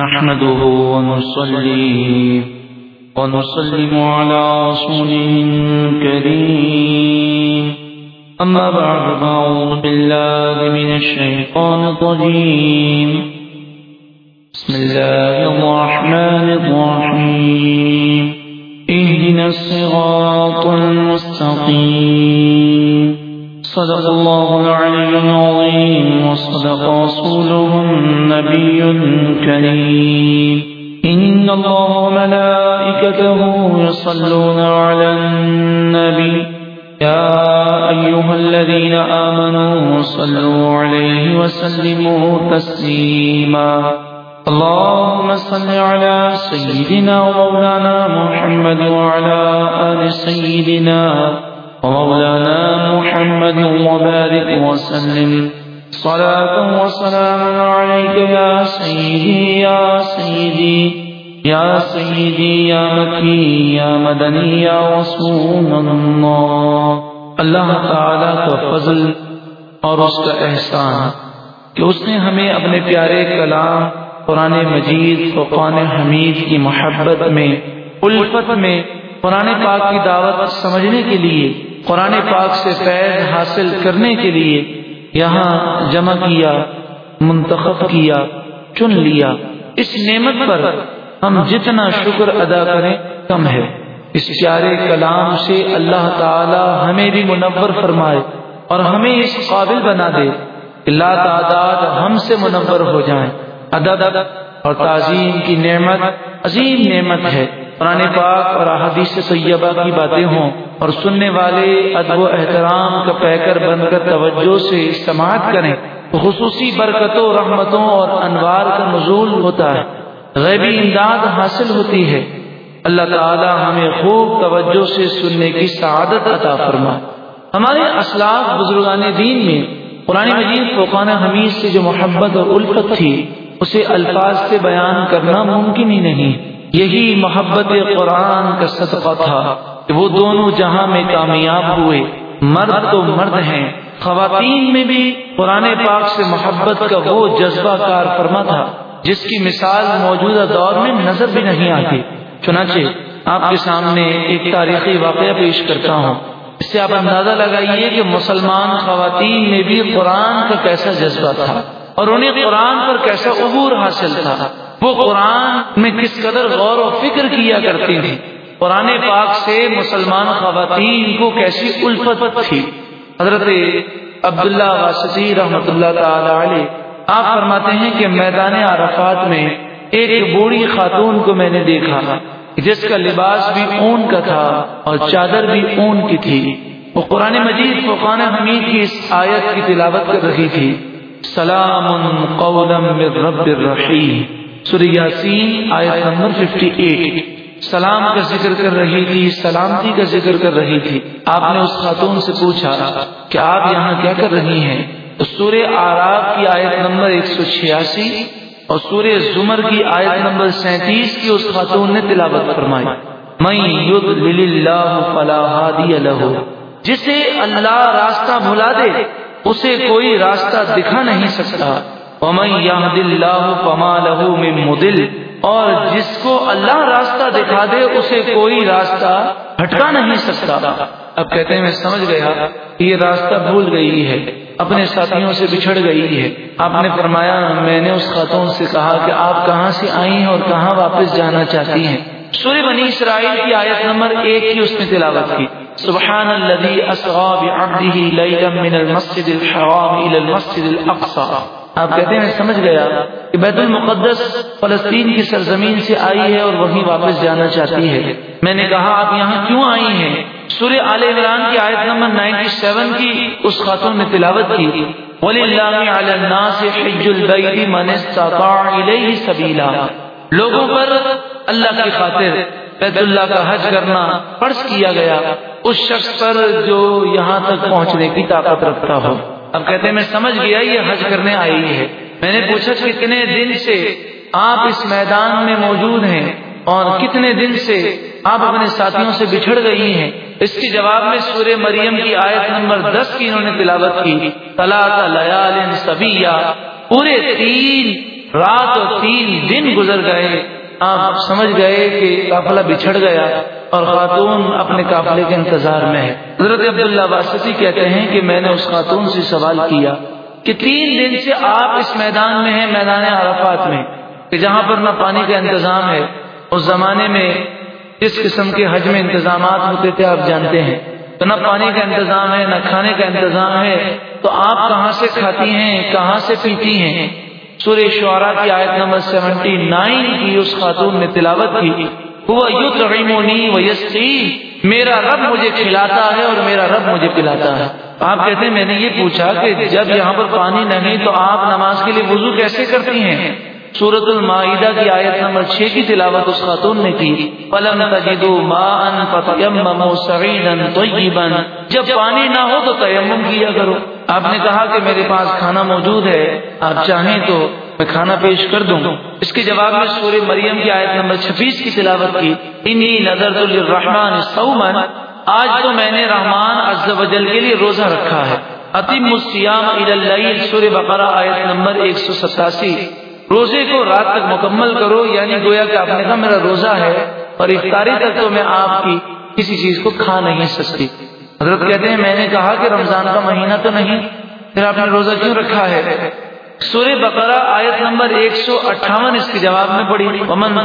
نحمده ونصلي ونسلم على رسوله الكريم أما بعد فأعوذ بالله من الشيطان الرجيم. بسم الله الرحمن الرحيم. اهدنا الصراط المستقيم. صدق الله العلي العظيم، وصدق رسوله النبي الكريم. إن الله وملائكته يصلون على النبي. يا أيها الذين آمنوا صلوا عليه وسلموا تسليما. اللهم صل على سيدنا ومولانا محمد وعلى آل سيدنا محمد ومولانا محمد وبارك وسلم. صلاة وسلام عليك يا سيدي يا سيدي يا سيدي يا مكي يا مدني يا رسول الله اللہ تعالیٰ کا فضل اور اس کا احسان کہ اس نے ہمیں اپنے پیارے کلام قرآن مجید، فقان حمید کی محبت میں، الفت میں قرآن پاک کی دعوت سمجھنے کے لیے، قرآن پاک سے فیض حاصل کرنے کے لیے یہاں جمع کیا، منتخب کیا، چن لیا۔ اس نعمت پر ہم جتنا شکر ادا کریں، کم ہے۔ اس پیارے کلام سے اللہ تعالی ہمیں بھی منور فرمائے اور ہمیں اس قابل بنا دے لا تعداد ہم سے منور ہو جائیں۔ عدد اور تعظیم کی نعمت عظیم نعمت ہے۔ قرآن پاک اور احادیث سیبہ کی باتیں ہوں اور سننے والے ادب و احترام کا پیکر بن کر توجہ سے سماعت کریں۔ خصوصی برکتوں، رحمتوں اور انوار کا نزول ہوتا ہے۔ غیبی امداد حاصل ہوتی ہے۔ اللہ تعالی ہمیں خوب توجہ سے سننے کی سعادت عطا فرما۔ ہمارے اسلاف بزرگان دین میں قرآن مجید فوقان حمید سے جو محبت اور الفت تھی، اسے الفاظ سے بیان کرنا ممکن ہی نہیں۔ یہی محبت قرآن کا صدقہ تھا کہ وہ دونوں جہاں میں کامیاب ہوئے، مرد تو مرد ہیں۔ خواتین میں بھی قرآن پاک سے محبت کا وہ جذبہ کار فرما تھا، جس کی مثال موجودہ دور میں نظر بھی نہیں آتی۔ چنانچہ آپ کے سامنے ایک تاریخی واقعہ پیش کرتا ہوں۔ اس سے آپ اندازہ لگائیے کہ مسلمان خواتین میں بھی قرآن کا کیسا جذبہ تھا اور انہیں قرآن پر کیسا عبور حاصل تھا۔ وہ قرآن میں کس قدر غور و فکر کیا کرتی تھی قرآن پاک سے مسلمان خواتین کو کیسی الفت تھی؟ حضرت عبداللہ واسطی رحمۃ اللہ تعالی علیہ، آپ فرماتے ہیں کہ میدان عرفات میں ایک بوڑھی خاتون کو میں نے دیکھا، جس کا لباس بھی اون کا تھا اور چادر بھی اون کی تھی۔ وہ قرآن مجید فقان حمید کی اس آیت کی تلاوت کر رہی تھی۔ سلام قولا من رب الرحیم۔ سورہ یاسین آیت نمبر 58 سلام کا ذکر کر رہی تھی، سلامتی کا ذکر کر رہی تھی۔ آپ نے اس خاتون سے پوچھا کہ آپ یہاں کیا کر رہی ہیں؟ سورہ آراب کی آیت نمبر 186 اور سورہ زمر کی آیت نمبر 37 کی اس خاتون نے تلاوت فرمائی۔ میں یضلل اللہ فلا ہادی لہ۔ جسے اللہ راستہ بھلا دے، اسے کوئی راستہ دکھا نہیں سکتا۔ ومن یهد اللہ فما له من مضل۔ اور جس کو اللہ راستہ دکھا دے، اسے کوئی راستہ ہٹکا نہیں سکتا۔ اب کہتے ہیں، میں سمجھ گیا کہ یہ راستہ بھول گئی ہے، اپنے ساتھیوں سے بچھڑ گئی ہے۔ آپ نے فرمایا، میں نے اس خاتون سے کہا کہ آپ کہاں سے آئی ہیں اور کہاں واپس جانا چاہتی ہیں۔ سورہ بنی اسرائیل کی آیت نمبر ایک کی اس نے تلاوت کی۔ سبحان الذي اسرا بعبده ليلا من المسجد الحرام الى المسجد الاقصى آپ کہتے ہیں، میں سمجھ گیا کہ بیت المقدس فلسطین کی سرزمین سے آئی ہے اور وہیں واپس جانا چاہتی ہے۔ میں نے کہا، آپ یہاں کیوں آئی ہیں؟ سورہ آل عمران کی آیت نمبر 97 کی اس خاتون نے تلاوت کی۔ وَلِلَّهِ عَلَى النَّاسِ حِجُّ الْبَيْتِ مَنِ اسْتَطَاعَ إِلَيْهِ سَبِيلًا۔ لوگوں پر اللہ کی خاطر بیت اللہ کا حج کرنا فرض کیا گیا۔ اس شخص پر جو یہاں تک پہنچنے کی طاقت رکھتا ہو۔ اب کہتے ہیں، میں سمجھ گیا، یہ حج کرنے آئی ہے میں نے پوچھا کتنے دن سے آپ اس میدان میں موجود ہیں اور کتنے دن سے آپ اپنے ساتھیوں سے بچھڑ گئی ہیں؟ اس کے جواب میں سورہ مریم کی آیت نمبر دس کی انہوں نے تلاوت کی، طلاق لیال سبیہ. پورے تین، رات اور تین دن گزر گئے آپ سمجھ گئے کہ قافلہ بچھڑ گیا اور خاتون اپنے قافلے کے انتظار میں ہے۔ حضرت عبداللہ واسطی کہتے ہیں کہ میں نے اس خاتون سے سوال کیا کہ تین دن سے آپ اس میدان میں ہیں، میدان عرفات میں، کہ جہاں پر نہ پانی کا انتظام ہے، اس زمانے میں جس قسم کے حج میں انتظامات ہوتے تھے، آپ جانتے ہیں۔ تو نہ پانی کا انتظام ہے، نہ کھانے کا انتظام ہے، تو آپ کہاں سے کھاتی ہیں، کہاں سے پیتی ہیں؟ سورہ شعرا کی آیت نمبر سیونٹی نائن کی اس خاتون نے تلاوت کی۔ وہ یو میرا رب مجھے کھلاتا ہے اور میرا رب مجھے پلاتا ہے۔ آپ کہتے ہیں، میں نے یہ پوچھا کہ جب یہاں پر پانی نہیں تو آپ نماز کے لیے وضو کیسے کرتی ہیں؟ سورت المائدہ کی آیت نمبر چھ کی تلاوت اس خاتون نے کی۔ پلم طیبا جب پانی نہ ہو تو تیمم کیا کرو۔ آپ نے کہا کہ میرے پاس کھانا موجود ہے۔ آپ چاہیں تو میں کھانا پیش کر دوں۔ اس کے جواب میں سورہ مریم کی آیت نمبر چھبیس کی تلاوت کی۔ انی نظر الرحمان سومن آج تو میں نے رحمان عز و جل کے لیے روزہ رکھا ہے۔ عطیم اللیل سورہ بقرہ آیت نمبر ایک سو ستاسی۔ روزے کو رات تک مکمل کرو یعنی گویا کہ آپ نے کہا میرا روزہ ہے اور افطاری تک تو میں آپ کی کسی چیز کو کھا نہیں سکتی۔ حضرت کہتے ہیں، میں نے کہا کہ رمضان کا مہینہ تو نہیں، پھر آپ نے روزہ کیوں رکھا ہے؟ سورہ بقرہ آیت نمبر ایک سو اٹھاون اس کے جواب میں پڑھی امن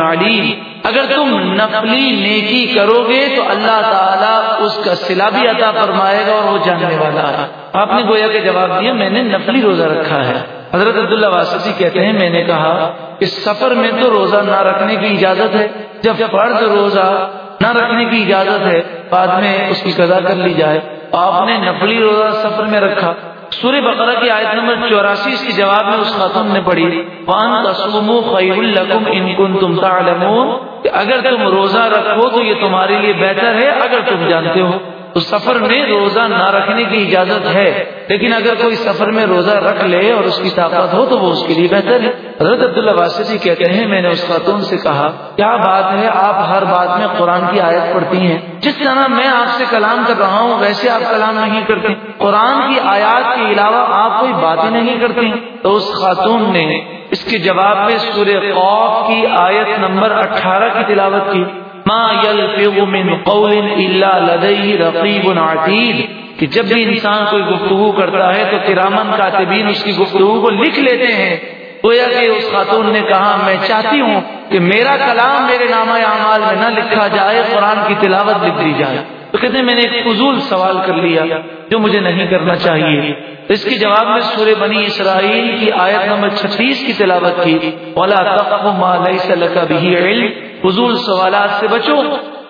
علیم۔ اگر تم نفلی نیکی کرو گے تو اللہ تعالیٰ اس کا سلا بھی عطا فرمائے گا اور وہ جاننے والا ہے۔ آپ نے گویا کے جواب دیا، میں نے نفلی روزہ رکھا ہے۔ حضرت عبداللہ واسطی کہتے ہیں، میں نے کہا کہ سفر میں تو روزہ نہ رکھنے کی اجازت ہے۔ جب فرض روزہ نہ رکھنے کی اجازت ہے، بعد میں اس کی قضا کر لی جائے۔ آپ نے نفلی روزہ سفر میں رکھا۔ سورہ بقرہ کی آیت نمبر چوراسی اس کے جواب میں اس خاتون نے پڑھی۔ وان تصوموا خیر لکم ان کنتم تعلمون کہ اگر تم روزہ رکھو تو یہ تمہارے لیے بہتر ہے اگر تم جانتے ہو۔ تو سفر میں روزہ نہ رکھنے کی اجازت ہے۔ لیکن اگر کوئی سفر میں روزہ رکھ لے اور اس کی طاقت ہو تو وہ اس کے لیے بہتر ہے۔ حضرت عبداللہ واسطی کہتے ہیں، میں نے اس خاتون سے کہا، کیا بات ہے؟ آپ ہر بات میں قرآن کی آیت پڑھتی ہیں۔ جس طرح میں آپ سے کلام کر رہا ہوں، ویسے آپ کلام نہیں کرتے۔ قرآن کی آیات کے علاوہ آپ کوئی بات ہی نہیں کرتے۔ تو اس خاتون نے اس کے جواب میں سورہ خوف کی آیت نمبر اٹھارہ کی تلاوت کی۔ ما يلفظ من قول الا لديه رقيب عتيد، کہ جب بھی انسان کوئی گفتگو کرتا ہے تو کرامن کاتبین اس کی گفتگو کو لکھ لیتے ہیں۔ گویا کہ اس خاتون نے کہا، میں چاہتی ہوں کہ میرا کلام میرے نامہ اعمال میں نہ لکھا جائے، قرآن کی تلاوت لکھ دی جائے۔ تو کہتے ہیں، میں نے ایک فضول سوال کر لیا جو مجھے نہیں کرنا چاہیے۔ اس کے جواب میں سورہ بنی اسرائیل کی آیت نمبر چھتیس کی تلاوت کی، ولا ما ليس لك به علم فضول سوالات سے بچو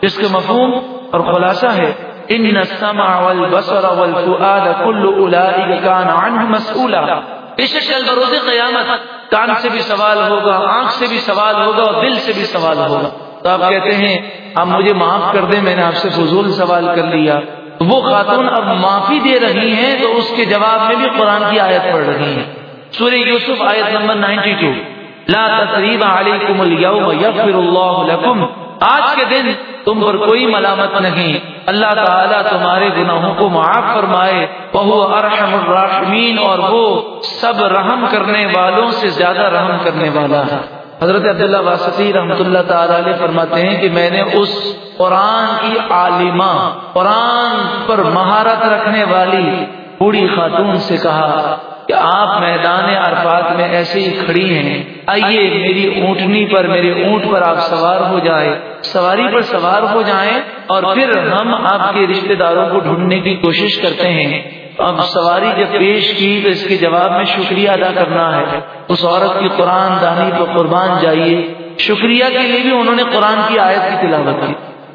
جس کے مفہوم اور خلاصہ ہے ان السمع والبصر والفؤاد كل اولئك كان عنه مسؤولا بشک روز قیامت کان سے بھی سوال ہوگا، آنکھ سے بھی سوال ہوگا اور دل سے بھی سوال ہوگا۔ تو آپ کہتے ہیں، آپ مجھے معاف کر دیں، میں نے آپ سے فضول سوال کر لیا۔ وہ خاتون اب معافی دے رہی ہیں تو اس کے جواب میں بھی قرآن کی آیت پڑھ رہی ہیں۔ سورہ یوسف آیت نمبر نائنٹی ٹو۔ لا تصریب علیکم اليوم یغفر اللہ لکم۔ آج کے دن تم پر کوئی ملامت نہیں۔ اللہ تعالیٰ تمہارے گناہوں کو معاف فرمائے۔ وہ ارحم الراحمین اور وہ سب رحم کرنے والوں سے زیادہ رحم کرنے والا ہے۔ حضرت عبداللہ واسطی رحمۃ اللہ تعالی علیہ فرماتے ہیں کہ میں نے اس قرآن کی عالمہ، قرآن پر مہارت رکھنے والی بوڑھی خاتون سے کہا کہ آپ میدان عرفات میں ایسے ہی کھڑی ہیں۔ آئیے میری اونٹنی پر، میرے اونٹ پر آپ سوار ہو جائیں۔ سواری پر سوار ہو جائیں اور پھر ہم آپ کے رشتہ داروں کو ڈھونڈنے کی کوشش کرتے ہیں۔ اب سواری جب پیش کی تو اس کے جواب میں شکریہ ادا کرنا ہے۔ اس عورت کی قرآن دانی کو قربان جائیے۔ شکریہ کے لیے بھی انہوں نے قرآن کی آیت کی تلاوت کی۔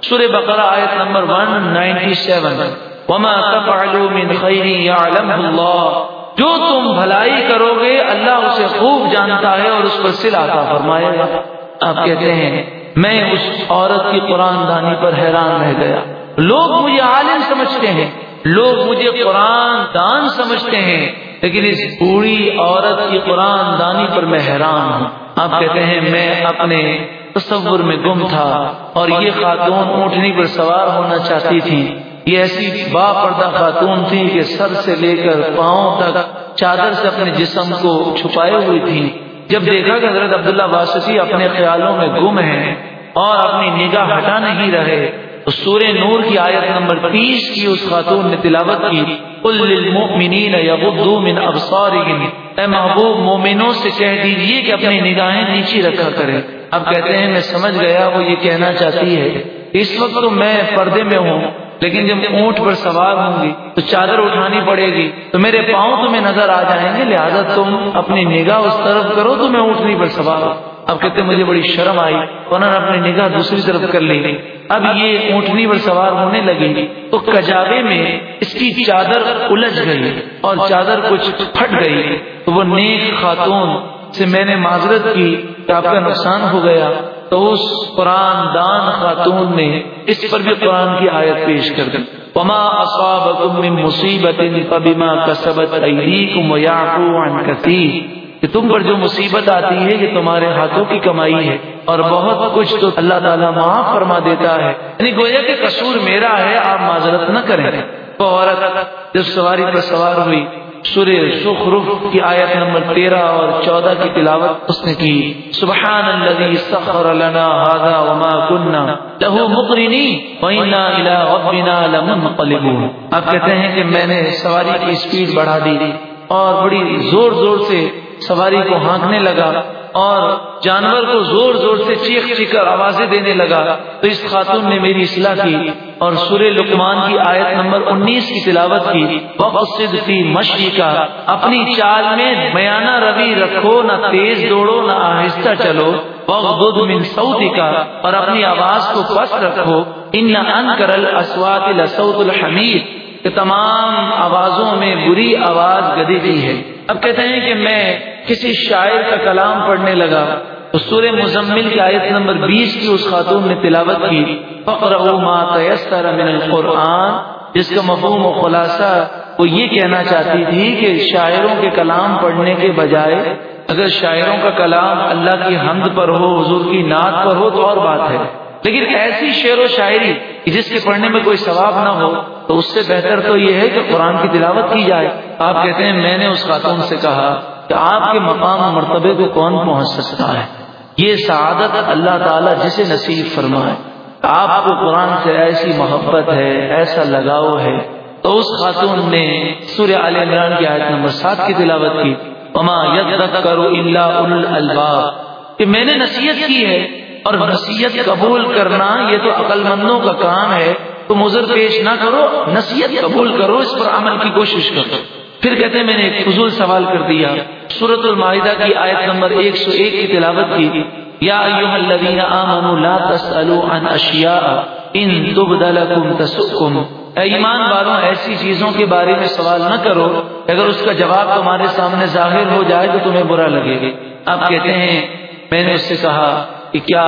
سورہ بقرہ آیت نمبر 197 وما تفعلوا من خیر يعلمه الله۔ جو تم بھلائی کرو گے اللہ اسے خوب جانتا ہے اور اس پر سلا فرمائے گا۔ آپ کہتے ہیں، میں اس عورت کی قرآن دانی پر حیران رہ گیا۔ لوگ مجھے عالم سمجھتے ہیں۔ لوگ مجھے قرآن دان سمجھتے ہیں۔ لیکن اس بوڑھی عورت کی قرآن دانی پر میں حیران ہوں۔ آپ کہتے ہیں، میں اپنے تصور میں گم تھا اور یہ خاتون اونٹنی پر سوار ہونا چاہتی تھی یہ ایسی با پردہ خاتون تھی کہ سر سے لے کر پاؤں تک چادر سے اپنے جسم کو چھپائے ہوئی تھی جب دیکھا کہ حضرت عبداللہ واسطی اپنے خیالوں میں گم ہیں اور اپنی نگاہ ہٹا نہیں رہے سورہ نور کی آیت نمبر تیس کی اس خاتون نے تلاوت کی۔ من اے محبوب، مومنوں سے کہہ دیجیے کہ اپنی نگاہیں نیچی رکھا کریں۔ اب کہتے ہیں، میں سمجھ گیا وہ یہ کہنا چاہتی ہے۔ اس وقت تو میں پردے میں ہوں۔ لیکن جب اونٹ پر سوار ہوں گی تو چادر اٹھانی پڑے گی تو میرے پاؤں تمہیں نظر آ جائیں گے، لہٰذا تم اپنی نگاہ اس طرف کرو تو میں اونٹنی پر سوار ہوں اب کہتے مجھے بڑی شرم آئی انہوں نے اپنی نگاہ دوسری طرف کر لی اب یہ اونٹنی پر سوار ہونے لگی۔ تو کجاوے میں اس کی چادر الجھ گئی اور چادر کچھ پھٹ گئی۔ تو وہ نیک خاتون سے میں نے معذرت کی کہ آپ کا نقصان ہو گیا۔ تو اس قرآن دان خاتون نے اس پر بھی قرآن کی آیت پیش کر دی۔ وما اصابكم من مصیبت فبما كسبت ايديكم ويعفو عن كثير۔ کہ تم پر جو مصیبت آتی ہے، یہ تمہارے ہاتھوں کی کمائی ہے۔ اور بہت کچھ تو اللہ تعالیٰ معاف فرما دیتا ہے۔ یعنی گویا کہ قصور میرا ہے، آپ معذرت نہ کریں۔ وہ عورت جب سواری پر سوار ہوئی سورہ سخرف کی آیت نمبر تیرہ اور چودہ کی تلاوت اس نے کی. سبحان الذي سخر لنا هذا وما كنا له مقرنين وانا الى ربنا لمنقلبون. آپ کہتے ہیں کہ میں نے سواری کی سپیڈ بڑھا دی اور بڑی زور زور سے سواری کو ہانکنے لگا اور جانور کو زور زور سے چیخ چیخ کر آوازیں دینے لگا۔ تو اس خاتون نے میری اصلاح کی اور سورہ لکمان کی آیت نمبر انیس کی تلاوت کی۔ وقصد فی مشی کا اپنی چال میں میانہ روی رکھو، نہ تیز دوڑو، نہ آہستہ چلو۔ وغضد من صوتی کا اور اپنی آواز کو پس رکھو۔ ان انکر الاسوات لصوت الحمید کہ تمام آوازوں میں بری آواز گدی دی ہے۔ اب کہتے ہیں کہ میں کسی شاعر کا کلام پڑھنے لگا سورہ مزمل کی آیت نمبر بیس کی اس خاتون نے تلاوت کی فخر ما تیسر من القرآن، جس کا مفہوم و خلاصہ وہ یہ کہنا چاہتی تھی کہ شاعروں کے کلام پڑھنے کے بجائے اگر شاعروں کا کلام اللہ کی حمد پر ہو، حضور کی نعت پر ہو، تو اور بات ہے۔ لیکن ایسی شعر و شاعری جس کے پڑھنے میں کوئی ثواب نہ ہو، تو اس سے بہتر تو یہ ہے کہ قرآن کی تلاوت کی جائے۔ آپ کہتے ہیں، میں نے اس خاتون سے کہا کہ آپ کے مقام و مرتبے کو کون پہنچ سکتا ہے؟ یہ سعادت اللہ تعالیٰ جسے نصیب فرمائے۔ آپ کو قرآن سے ایسی محبت ہے، ایسا لگاؤ ہے۔ تو اس خاتون نے سورہ عال عمران کی آیت نمبر سات کی تلاوت کی۔ اما کرو اللہ کہ میں نے نصیحت کی ہے اور نصیحت قبول کرنا یہ تو عقل مندوں کا کام ہے۔ تو مضر پیش نہ کرو، نصیحت قبول کرو، اس پر عمل کی کوشش کرو۔ پھر کہتے ہیں، میں نے ایک فضول سوال کر دیا۔ سورت المائدہ کی آیت نمبر ایک سو ایک کی تلاوت کی۔ یا ایوہ الذین آمنوا لا تسألوا عن اشیاء ان تبد لکم تسکم اے ایمان والوں، ایسی چیزوں کے بارے میں سوال نہ کرو۔ اگر اس کا جواب تمہارے سامنے ظاہر ہو جائے تو تمہیں برا لگے گا۔ آپ کہتے ہیں، میں نے اس سے کہا کہ کیا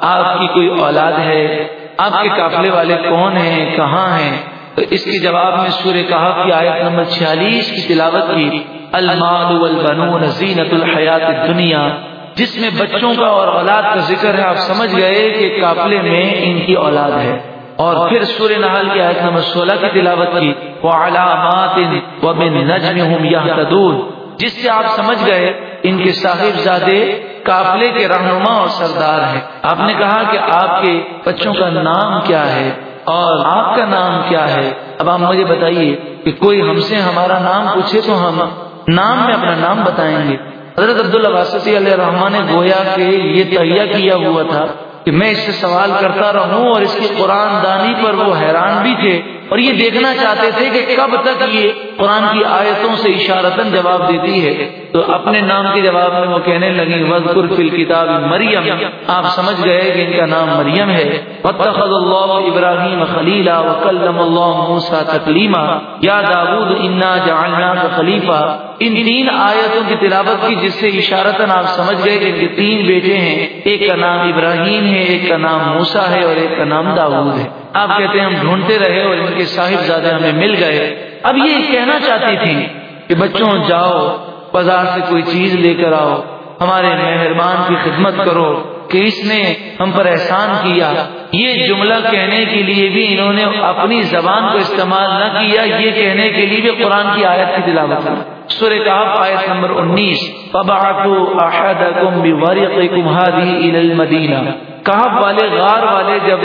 آپ کی کوئی اولاد ہے؟ آپ کے قافلے والے کون ہیں؟ کہاں ہیں؟ تو اس کے جواب میں سورہ کہا کی آیت نمبر چھیالیس کی تلاوت کی، المال والبنون زینت الحیات الدنیا، جس میں بچوں کا اور اولاد کا ذکر ہے، آپ سمجھ گئے کہ قافلے میں ان کی اولاد ہے۔ اور پھر سورہ نحل کی آیت نمبر سولہ کی تلاوت کی، وعلامات وبالنجم يهتدون۔ جس سے آپ سمجھ گئے، ان کے صاحب زادے قافلے کے رہنما اور سردار ہیں۔ آپ نے کہا کہ آپ کے بچوں کا نام کیا ہے اور آپ کا نام کیا ہے۔ اب آپ مجھے بتائیے کہ کوئی ہم سے ہمارا نام پوچھے تو ہم نام میں اپنا نام بتائیں گے۔ حضرت عبداللہ واسطی علیہ رحمان نے گویا کہ یہ تہیا کیا ہوا تھا کہ میں اس سے سوال کرتا رہوں اور اس کی قرآن دانی پر وہ حیران بھی تھے۔ اور یہ دیکھنا چاہتے تھے کہ کب تک یہ قرآن کی آیتوں سے اشارتن جواب دیتی ہے۔ تو اپنے نام کے جواب میں وہ کہنے لگی وزقر فی الکتاب مریم۔ آپ سمجھ گئے کہ ان کا نام مریم ہے۔ واتخذ اللہ ابراہیم خلیلا وکلم اللہ موسیٰ تکلیما یا داود انا جعلنا خلیفہ۔ ان تین آیتوں کی تلاوت کی جس سے اشارتن آپ سمجھ گئے کہ ان کے تین بیٹے ہیں۔ ایک کا نام ابراہیم ہے، ایک کا نام موسا ہے اور ایک کا نام داود ہے۔ آپ کہتے ہیں ہم ڈھونڈتے رہے اور ان کے صاحب زیادہ ہمیں مل گئے۔ اب یہ کہنا چاہتی تھی کہ بچوں جاؤ، بازار سے کوئی چیز لے کر آؤ، ہمارے مہربان کی خدمت کرو کہ اس نے ہم پر احسان کیا۔ یہ جملہ کہنے کے لیے بھی انہوں نے اپنی زبان کو استعمال نہ کیا، یہ کہنے کے لیے بھی قرآن کی آیت کی تلاوت۔ سورہ کہف آیت نمبر انیس۔ فبعثوا احدکم بورقکم هذه الى المدینہ کہف والے، غار والے جب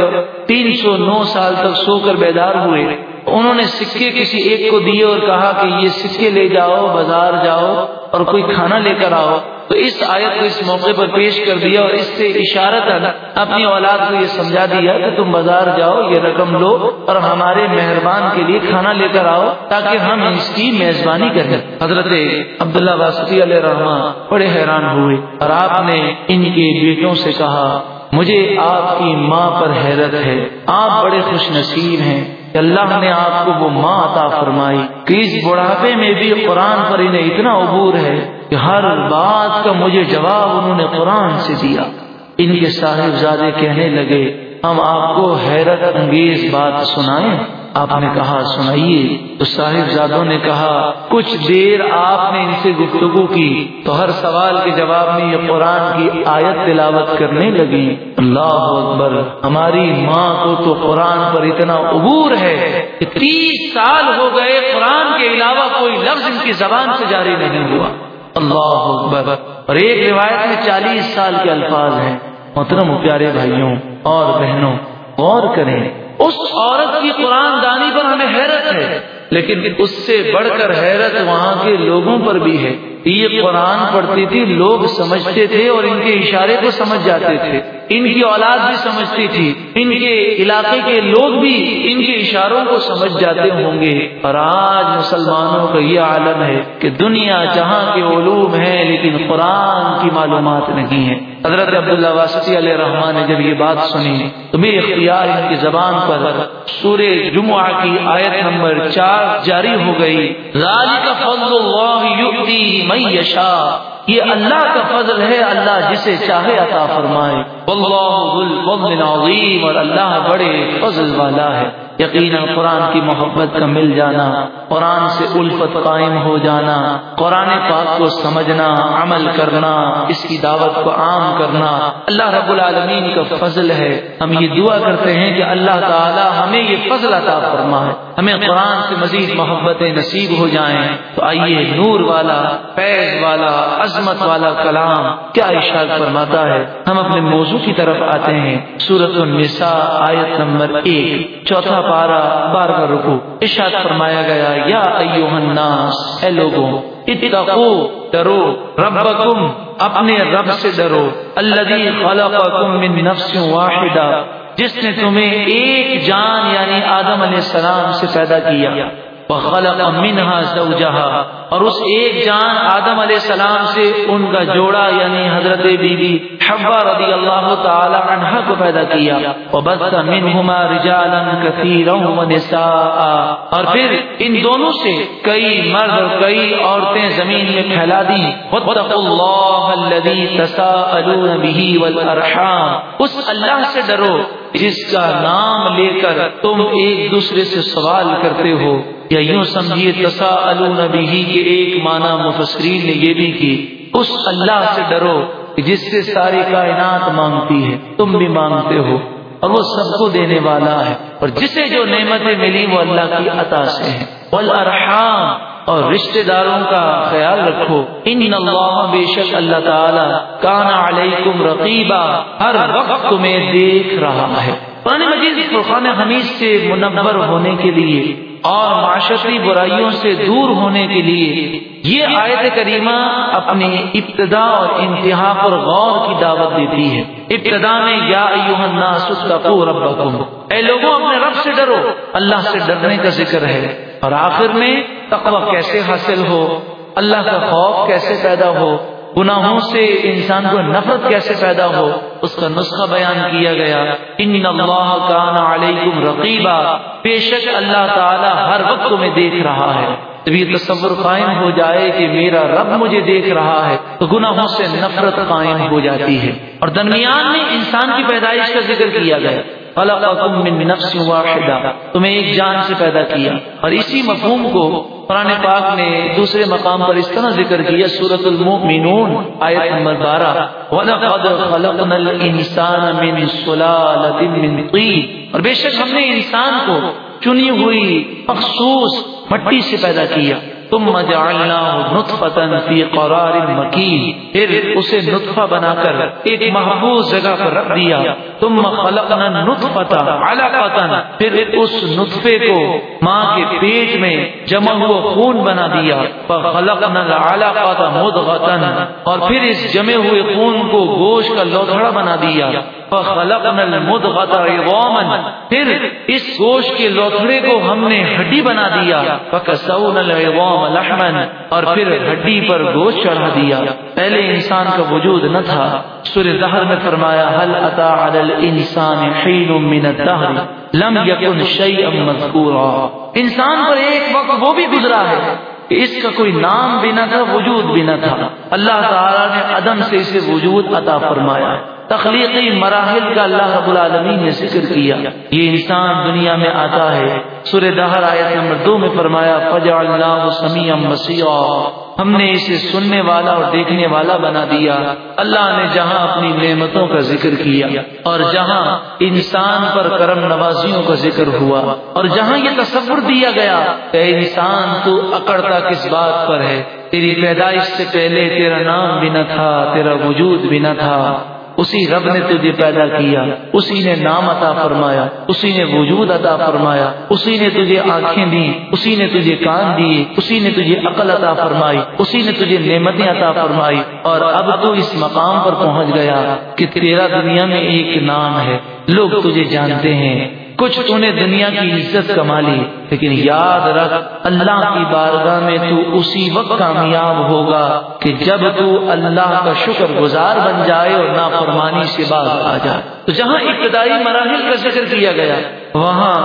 تین سو نو سال تک سو کر بیدار ہوئے، انہوں نے سکے کسی ایک کو دیے اور کہا کہ یہ سکے لے جاؤ، بازار جاؤ اور کوئی کھانا لے کر آؤ۔ تو اس آیت کو اس موقع پر پیش کر دیا اور اس سے اشارت اپنی اولاد کو یہ سمجھا دیا کہ تم بازار جاؤ، یہ رقم لو اور ہمارے مہربان کے لیے کھانا لے کر آؤ تاکہ ہم اس کی میزبانی کریں۔ حضرت عبداللہ واسطی علیہ رحمان بڑے حیران ہوئے اور آپ نے ان کے بیٹوں سے کہا مجھے آپ کی ماں پر حیرت ہے۔ آپ بڑے خوش نصیب ہیں کہ اللہ نے آپ کو وہ ماں عطا فرمائی۔ کہ اس بڑھاپے میں بھی قرآن پر انہیں اتنا عبور ہے کہ ہر بات کا مجھے جواب انہوں نے قرآن سے دیا۔ ان کے صاحب زادے کہنے لگے، ہم آپ کو حیرت انگیز بات سنائیں۔ آپ نے کہا، سنائیے. تو صاحب زادوں نے کہا، کچھ دیر آپ نے ان سے گفتگو کی تو ہر سوال کے جواب میں یہ قرآن کی آیت تلاوت کرنے لگی۔ اللہ اکبر، ہماری ماں کو تو قرآن پر اتنا عبور ہے کہ تیس سال ہو گئے قرآن کے علاوہ کوئی لفظ ان کی زبان سے جاری نہیں ہوا۔ اللہ اکبر، اور ایک روایت میں چالیس سال کے الفاظ ہیں۔ محترم پیارے بھائیوں اور بہنوں، غور کریں۔ اس عورت کی قرآن دانی پر ہمیں حیرت ہے، لیکن اس سے بڑھ کر حیرت وہاں کے لوگوں پر بھی ہے۔ یہ قرآن پڑھتی تھی، لوگ سمجھتے تھے اور ان کے اشارے کو سمجھ جاتے تھے۔ ان کی اولاد بھی سمجھتی تھی، ان کے علاقے کے لوگ بھی ان کے اشاروں کو سمجھ جاتے ہوں گے۔ اور آج مسلمانوں کا یہ عالم ہے کہ دنیا جہاں کے علوم ہیں، لیکن قرآن کی معلومات نہیں ہے حضرت عبداللہ واسطی علیہ رحمان نے جب یہ بات سنی، تو بے اختیار ان کی زبان پر سورہ جمعہ کی آیت نمبر چار جاری ہو گئی۔ فضل اللہ یشا یہ اللہ کا فضل ہے، اللہ جسے چاہے عطا فرمائے۔ واللہ ذو العظیم اور اللہ بڑے فضل والا ہے۔ یقینا قرآن کی محبت کا مل جانا، قرآن سے الفت قائم ہو جانا، قرآن پاک کو سمجھنا، عمل کرنا، اس کی دعوت کو عام کرنا۔ اللہ رب العالمین کا فضل ہے۔ ہم یہ دعا کرتے ہیں کہ اللہ تعالی ہمیں یہ فضل عطا فرمائے۔ ہمیں قرآن سے مزید محبتیں نصیب ہو جائیں۔ تو آئیے نور والا، فیض والا، عظمت والا کلام کیا اشار فرماتا ہے۔ ہم اپنے موضوع کی طرف آتے ہیں۔ سورت النساء، آیت نمبر ایک۔ چوتھا پارا بارہ رکو۔ ارشاد فرمایا گیا، یا ایوہ الناس، اے لوگوں، اتقو، ڈرو، ربکم، اپنے رب سے ڈرو۔ الذی خلقکم من نفس واحدہ، جس نے تمہیں ایک جان یعنی آدم علیہ السلام سے پیدا کیا۔ وخلق منها زوجها، اور اس ایک جان آدم علیہ السلام سے ان کا جوڑا یعنی حضرت بی بی حبا رضی اللہ تعالی عنہ کو پیدا کیا۔ وبث منهما رجالا كثيرا ونساء۔ اور پھر ان دونوں سے کئی مرد اور کئی عورتیں زمین میں پھیلا دی واتقوا الله الذي تساءلون به والارحام اس اللہ سے ڈرو۔ جس کا نام لے کر تم ایک دوسرے سے سوال کرتے ہو، یا یوں سمجھیے تسا النبی کے ایک معنی مفسرین نے یہ بھی کی، اس اللہ سے ڈرو جس سے ساری کائنات مانگتی ہے، تم بھی مانگتے ہو، اور وہ سب کو دینے والا ہے، اور جسے جو نعمتیں ملی وہ اللہ کی عطا سے ہیں۔ والارحام اور رشتہ داروں کا خیال رکھو۔ ان اللہ بے شک اللہ تعالی کانا علیکم رقیبا، ہر وقت تمہیں دیکھ رہا ہے۔ قرآن مجید فرقان حمید سے منور ہونے کے لیے اور معاشرتی برائیوں سے دور ہونے کے لیے یہ آیت کریمہ اپنی ابتدا اور انتہا پر غور کی دعوت دیتی ہے۔ ابتدا میں، یا ایوہ الناس ربکم۔ اے لوگوں، اپنے رب سے ڈرو۔ اللہ سے ڈرنے کا ذکر ہے۔ اور آخر میں تقوی کیسے حاصل ہو؟ اللہ کا خوف کیسے پیدا ہو؟ گناہوں سے انسان کو نفرت کیسے پیدا ہو؟ اس کا نسخہ بیان کیا گیا۔ ان اللہ کان علیکم رقیبا۔ بے شک اللہ تعالی ہر وقت میں دیکھ رہا ہے۔ یہ تصور قائم ہو جائے کہ میرا رب مجھے دیکھ رہا ہے، تو گناہوں سے نفرت قائم ہو جاتی ہے۔ اور درمیان میں انسان کی پیدائش کا ذکر کیا گیا۔ خلقکم من نفس واحدہ۔ تمہیں ایک جان سے پیدا کیا۔ اور اسی مفہوم کو قرآن پاک نے دوسرے مقام پر اس طرح ذکر کیا سورت المؤمنون، آیت نمبر بارہ۔ وَلَقَدْ خَلَقْنَا الْإِنسَانَ مِنْ سُلَالَةٍ مِنْ طِينٍ۔ اور بے شک ہم نے انسان کو چنی ہوئی مخصوص مٹی سے پیدا کیا۔ تم جعلنا نطفتا فی قرار مکین پھر اسے نطفہ بنا کر ایک محبوظ جگہ پر رکھ دیا. تم خلقنا نطفتا علقتا پھر اس نطفے کو ماں کے پیٹ میں جمع ہوا خون بنا دیا. فخلقنا العلقتا مدغتا اور پھر اس جمع ہوئے خون کو گوشت کا لوتھڑا بنا دیا. فخلقنا المدغة عظاما. پھر اس گوشت کے لوتھڑے کو ہم نے ہڈی بنا دیا. فکسونا العظام لحما. اور پھر ہڈی پر گوشت چڑھا دیا. پہلے انسان کا وجود نہ تھا. سورہ دہر میں فرمایا هل اتا على الانسان حين من الدهر لم يكن شيئا مذكورا انسان پر ایک وقت وہ بھی گزرا ہے اس کا کوئی نام بھی نہ تھا، وجود بھی نہ تھا. اللہ تعالی نے عدم سے اسے وجود عطا فرمایا. تخلیقی مراحل کا اللہ رب العالمین نے ذکر کیا۔ یہ انسان دنیا میں آتا ہے۔ سورہ دہر آیت نمبر دو میں فرمایا فجع اللہ سمیع مسیح ہم نے اسے سننے والا اور دیکھنے والا بنا دیا۔ اللہ نے جہاں اپنی نعمتوں کا ذکر کیا اور جہاں انسان پر کرم نوازیوں کا ذکر ہوا اور جہاں یہ تصور دیا گیا کہ انسان، تو اکڑتا کس بات پر ہے؟ تیری پیدائش سے پہلے تیرا نام بھی نہ تھا، تیرا وجود بھی نہ تھا۔ اسی رب نے تجھے پیدا کیا، اسی نے نام عطا فرمایا، اسی نے وجود عطا فرمایا، اسی نے تجھے آنکھیں دی اسی نے تجھے کان دیے، اسی نے تجھے عقل عطا فرمائی، اسی نے تجھے نعمتیں عطا فرمائی، اور اب تو اس مقام پر پہنچ گیا کہ تیرا دنیا میں ایک نام ہے، لوگ تجھے جانتے ہیں۔ کچھ تو نے دنیا کی عزت کما لی، لیکن یاد رکھ، اللہ کی بارگاہ میں تو اسی وقت کامیاب ہوگا کہ جب تو اللہ کا شکر گزار بن جائے اور نافرمانی سے باز آ جائے۔ تو جہاں ابتدائی مراحل کا ذکر کیا گیا، وہاں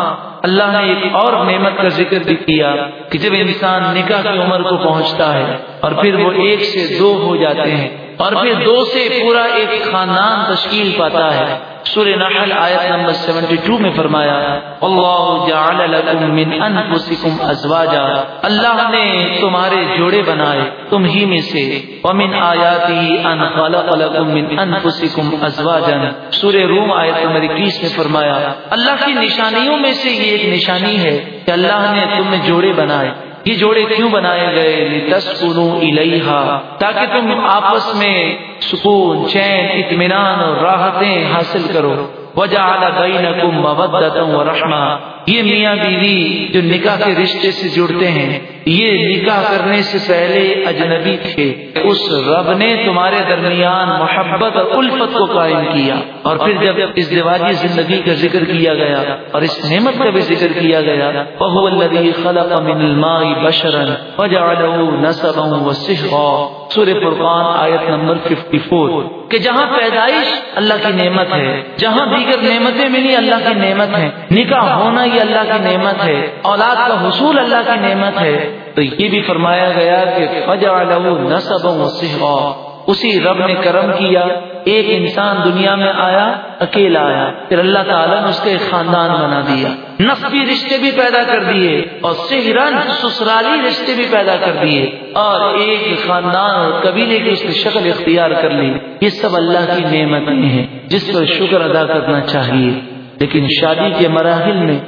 اللہ نے ایک اور نعمت کا ذکر بھی کیا کہ جب انسان نکاح کی عمر کو پہنچتا ہے اور پھر وہ ایک سے دو ہو جاتے ہیں اور پھر دو سے پورا ایک خاندان تشکیل پاتا ہے۔ سورہ نحل آیت نمبر 72 میں فرمایا، اللہ جعل لکم من انفسکم ازواجا۔ اللہ نے تمہارے جوڑے بنائے، تم ہی میں سے۔ ومن آیاتی ان خلق لکم من انفسکم ازواجا۔ سورہ روم آیت نمبر 21 میں فرمایا، اللہ کی نشانیوں میں سے یہ ایک نشانی ہے کہ اللہ نے تمہیں جوڑے بنائے۔ یہ جوڑے کیوں بنائے گئے؟ تسکنو الیہا تاکہ تم آپس میں سکون، چین، اطمینان اور راحتیں حاصل کرو۔ وجعل بینکم مودتا ورحمہ یہ میاں بیوی جو نکاح کے رشتے سے جڑتے ہیں، یہ نکاح کرنے سے پہلے اجنبی تھے۔ اس رب نے تمہارے درمیان محبت اور الفت کو قائم کیا۔ اور پھر جب اس دیواجی زندگی کا ذکر کیا گیا اور اس نعمت کا بھی ذکر کیا گیا وهو الذي خلق من الماء بشرا وجعله نسبا سورہ فرقان آیت نمبر 54 کہ جہاں پیدائش اللہ کی نعمت ہے، جہاں دیگر نعمتیں ملی اللہ کی نعمت ہے نکاح ہونا یہ اللہ کی نعمت ہے، اولاد کا حصول اللہ کی نعمت ہے۔ تو یہ بھی فرمایا گیا کہ فجعله نسبا اسی رب نے کرم کیا، ایک انسان دنیا میں آیا، اکیلا آیا۔ پھر اللہ تعالیٰ نے اس کے خاندان بنا دیا۔ نقبی رشتے بھی پیدا کر دیے اور سہرن سسرالی رشتے بھی پیدا کر دیے۔ اور ایک خاندان اور قبیلے کی اس نے شکل اختیار کر لی۔ یہ سب اللہ کی نعمتیں ہیں، جس پر شکر ادا کرنا چاہیے۔ لیکن شادی کے مراحل میں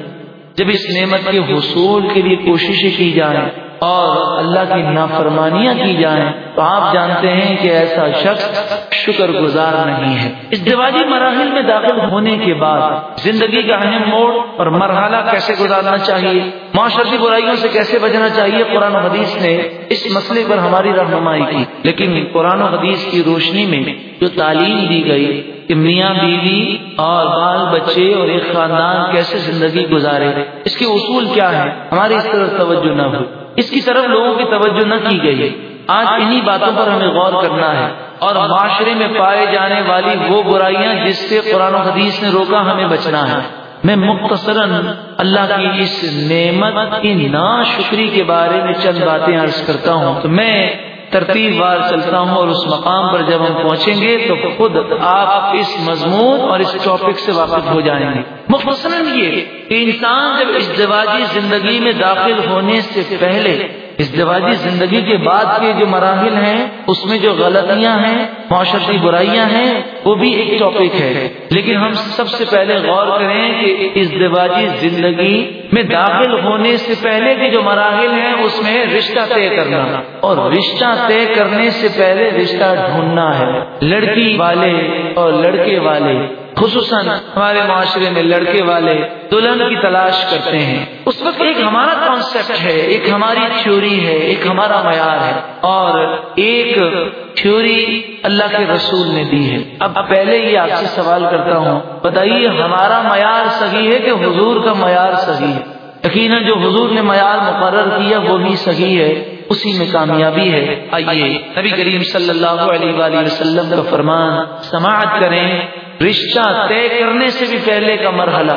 جب اس نعمت کے حصول کے لیے کوششیں کی جائیں اور اللہ کی نافرمانیاں کی جائیں تو آپ جانتے ہیں کہ ایسا شخص شکر گزار نہیں ہے۔ اس دیواجی مراحل میں داخل ہونے کے بعد زندگی کا اہم موڑ اور مرحلہ کیسے گزارنا چاہیے، معاشرتی برائیوں سے کیسے بچنا چاہیے، قرآن و حدیث نے اس مسئلے پر ہماری رہنمائی کی۔ لیکن قرآن و حدیث کی روشنی میں جو تعلیم دی گئی کہ میاں بیوی اور بال بچے اور ایک خاندان کیسے زندگی گزارے، اس کے اصول کیا ہے ہماری اس طرف توجہ نہ ہوئی اس کی طرف لوگوں کی توجہ نہ کی گئی۔ آج انہی باتوں پر ہمیں غور کرنا ہے اور معاشرے میں پائے جانے والی وہ برائیاں جس سے قرآن و حدیث نے روکا ہمیں بچنا ہے۔ میں مختصراً اللہ کی اس نعمت کی ناشکری کے بارے میں چند باتیں عرض کرتا ہوں۔ تو میں ترتیب وار چلتا ہوں اور اس مقام پر جب ہم پہنچیں گے تو خود آپ اس مضمون اور اس ٹاپک سے واقف ہو جائیں گے۔ مختصراً یہ کہ انسان جب ازدواجی زندگی میں داخل ہونے سے پہلے ازدواجی زندگی کے بعد کے جو مراحل ہیں، اس میں جو غلطیاں ہیں، معاشرتی برائیاں ہیں، وہ بھی ایک ٹاپک ہے۔ لیکن ہم سب سے پہلے غور کریں کہ ازدواجی زندگی میں داخل ہونے سے پہلے کے جو مراحل ہیں، اس میں رشتہ طے کرنا۔ اور رشتہ طے کرنے سے پہلے رشتہ ڈھونڈنا ہے۔ لڑکی والے اور لڑکے والے خصوصاً ہمارے معاشرے میں لڑکے والے دلہن کی تلاش کرتے ہیں۔ اس وقت ایک ہمارا کانسیپٹ ہے، ایک ہماری تھیوری ہے، ایک ہمارا معیار ہے۔ اور ایک تھیوری اللہ کے رسول نے دی ہے۔ اب پہلے یہ آپ سے سوال کرتا ہوں، بتائیے ہمارا معیار صحیح ہے کہ حضور کا معیار صحیح ہے؟ یقیناً جو حضور نے معیار مقرر کیا، وہ بھی صحیح ہے۔ اسی میں کامیابی ہے۔ آئیے نبی کریم صلی اللہ علیہ وآلہ وسلم کا فرمان سماعت کریں۔ رشتہ طے کرنے سے بھی پہلے کا مرحلہ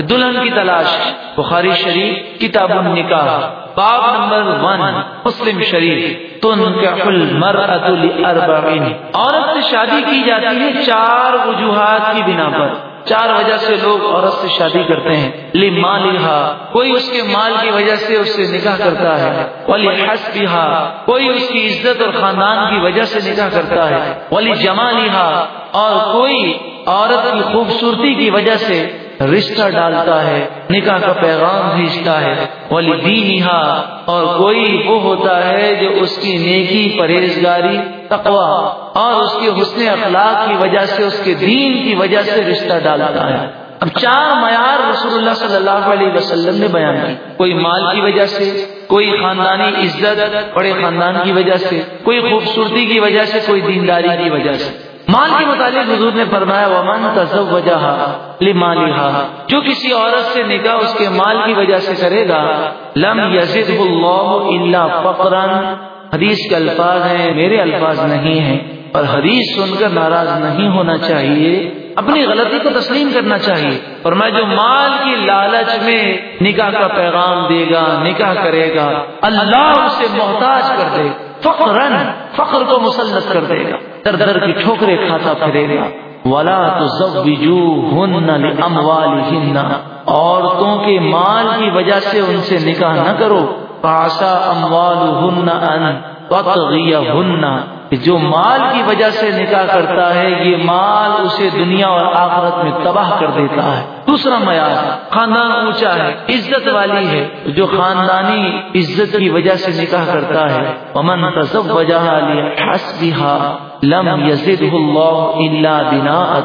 دلہن کی تلاش، بخاری شریف، کتاب النکاح، باب نمبر ون، مسلم شریف تو عورت سے شادی کی جاتی ہے چار وجوہات کی بنا پر۔ چار وجہ سے لوگ عورت سے شادی کرتے ہیں۔ لی مال کوئی اس کے مال کی وجہ سے اس سے نکاح کرتا ہے۔ ولی حس کوئی اس کی عزت اور خاندان کی وجہ سے نکاح کرتا ہے۔ ولی جمالحا اور کوئی عورت کی خوبصورتی کی وجہ سے رشتہ ڈالتا ہے، نکاح کا پیغام بھیجتا ہے۔ ولی دینہا، اور کوئی وہ ہوتا ہے جو اس کی نیکی، پرہیزگاری تقوا اور اس کے حسن اخلاق کی وجہ سے، اس کے دین کی وجہ سے رشتہ ڈالتا ہے۔ اب چار معیار رسول اللہ صلی اللہ علیہ وسلم نے بیان کی۔ کوئی مال کی وجہ سے، کوئی خاندانی عزت، بڑے خاندان کی وجہ سے، کوئی خوبصورتی کی وجہ سے، کوئی دینداری کی وجہ سے۔ مال کے متعلق حضور نے فرمایا، ومن تزوجہ لمالہا جو کسی عورت سے نکاح اس کے مال کی وجہ سے کرے گا، لم یزدہ اللہ الا فقرا۔ حدیث کے الفاظ ہیں، میرے الفاظ نہیں ہیں، اور حدیث سن کر ناراض نہیں ہونا چاہیے، اپنی غلطی کو تسلیم کرنا چاہیے۔ اور میں جو مال کی لالچ میں نکاح کا پیغام دے گا، نکاح کرے گا، اللہ اسے محتاج کر دے فخرن فخر کو مسلط کر دے گا۔ در در کی ٹھوکرے کھاتا پھرے گا۔ ولا تو عورتوں کے مال کی وجہ سے ان سے نکاح نہ کرو۔ پاسا اموال ہن جو مال کی وجہ سے نکاح کرتا ہے، یہ مال اسے دنیا اور آخرت میں تباہ کر دیتا ہے۔ دوسرا معیار، خاندان اونچا ہے، عزت والی ہے۔ جو خاندانی عزت کی وجہ سے نکاح کرتا ہے۔ امن تصب وجہ لم یزد اللہ اللہ بنا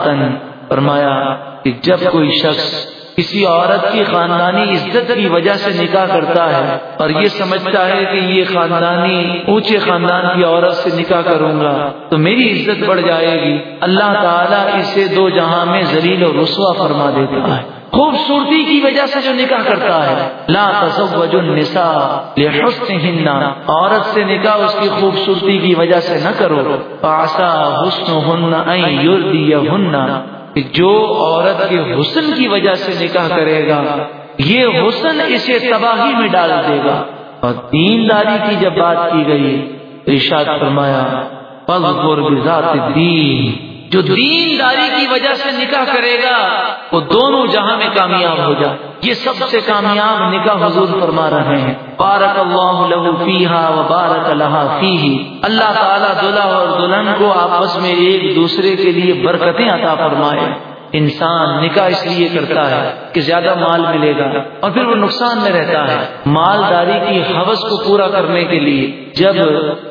فرمایا کہ جب کوئی شخص کسی عورت کی خاندانی عزت کی وجہ سے نکاح کرتا ہے اور یہ سمجھتا ہے کہ یہ خاندانی، اونچے خاندان کی عورت سے نکاح کروں گا، تو میری عزت بڑھ جائے گی۔ اللہ تعالیٰ اسے دو جہاں میں زلیل و رسوا فرما دیتا ہے۔ خوبصورتی کی وجہ سے جو نکاح کرتا ہے. لا تزوج النساء لحسنہن عورت سے نکاح اس کی خوبصورتی کی وجہ سے نہ کرو. پاسا حسنہن ان یردیہن کہ جو عورت کے حسن کی وجہ سے نکاح کرے گا، یہ حسن اسے تباہی میں ڈال دے گا۔ اور دینداری کی جب بات کی گئی، ارشاد فرمایا دین جو دینداری کی وجہ سے نکاح کرے گا، وہ دونوں جہاں میں کامیاب ہو جائے۔ یہ سب سے کامیاب نکاح حضور فرما رہے ہیں۔ بارک اللہ لہو فیہا و بارک لہا فیہ اللہ تعالیٰ دلہا اور دلہن کو آپس میں ایک دوسرے کے لیے برکتیں عطا فرمائے۔ انسان نکاح اس لیے کرتا ہے کہ زیادہ مال ملے گا اور پھر وہ نقصان میں رہتا ہے۔ مالداری کی حوث کو پورا کرنے کے لیے جب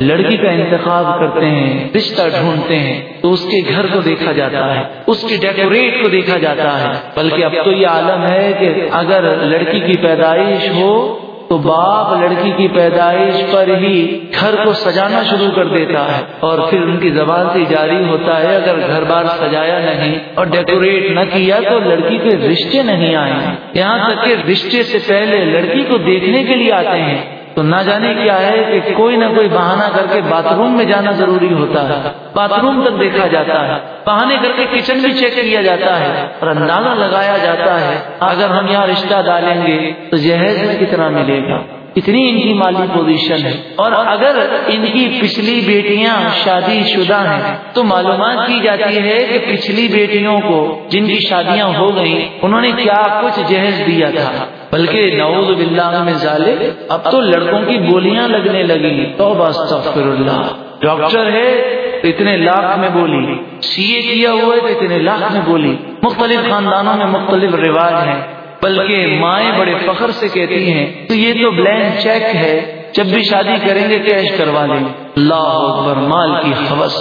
لڑکی کا انتخاب کرتے ہیں، رشتہ ڈھونڈتے ہیں، تو اس کے گھر کو دیکھا جاتا ہے، اس کی ڈیکوریٹ کو دیکھا جاتا ہے۔ بلکہ اب تو یہ عالم ہے کہ اگر لڑکی کی پیدائش ہو تو باپ لڑکی کی پیدائش پر ہی گھر کو سجانا شروع کر دیتا ہے اور پھر ان کی زبان سے جاری ہوتا ہے، اگر گھر بار سجایا نہیں اور ڈیکوریٹ نہ کیا تو لڑکی کے رشتے نہیں آئے یہاں تک کہ رشتے سے پہلے لڑکی کو دیکھنے کے لیے آتے ہیں۔ تو نہ جانے کیا ہے کہ کوئی نہ کوئی بہانہ کر کے باتھ روم میں جانا ضروری ہوتا ہے۔ باتھ روم تک دیکھا جاتا ہے۔ بہانے کر کے کچن بھی چیک کیا جاتا ہے اور اندازہ لگایا جاتا ہے، اگر ہم یہاں رشتہ ڈالیں گے تو جہیز میں کتنا ملے گا؟ اتنی ان کی مالی پوزیشن ہے۔ اور اگر ان کی پچھلی بیٹیاں شادی شدہ ہیں، تو معلومات کی جاتی ہے کہ پچھلی بیٹیوں کو جن کی شادیاں ہو گئی انہوں نے کیا کچھ جہیز دیا تھا۔ بلکہ نعوذ باللہ میں ظالے اب تو لڑکوں کی بولیاں لگنے لگی۔ تو اللہ ڈاکٹر ہے تو اتنے لاکھ میں بولی۔ سی اے کیا ہوا ہے تو اتنے لاکھ میں بولی۔ مختلف خاندانوں میں مختلف رواج ہیں، بلکہ مائیں بڑے فخر سے کہتی ہیں۔ تو یہ تو بلینک چیک ہے، جب بھی شادی کریں گے کیش کروا لیں۔ اللہ اکبر، مال کی حوث۔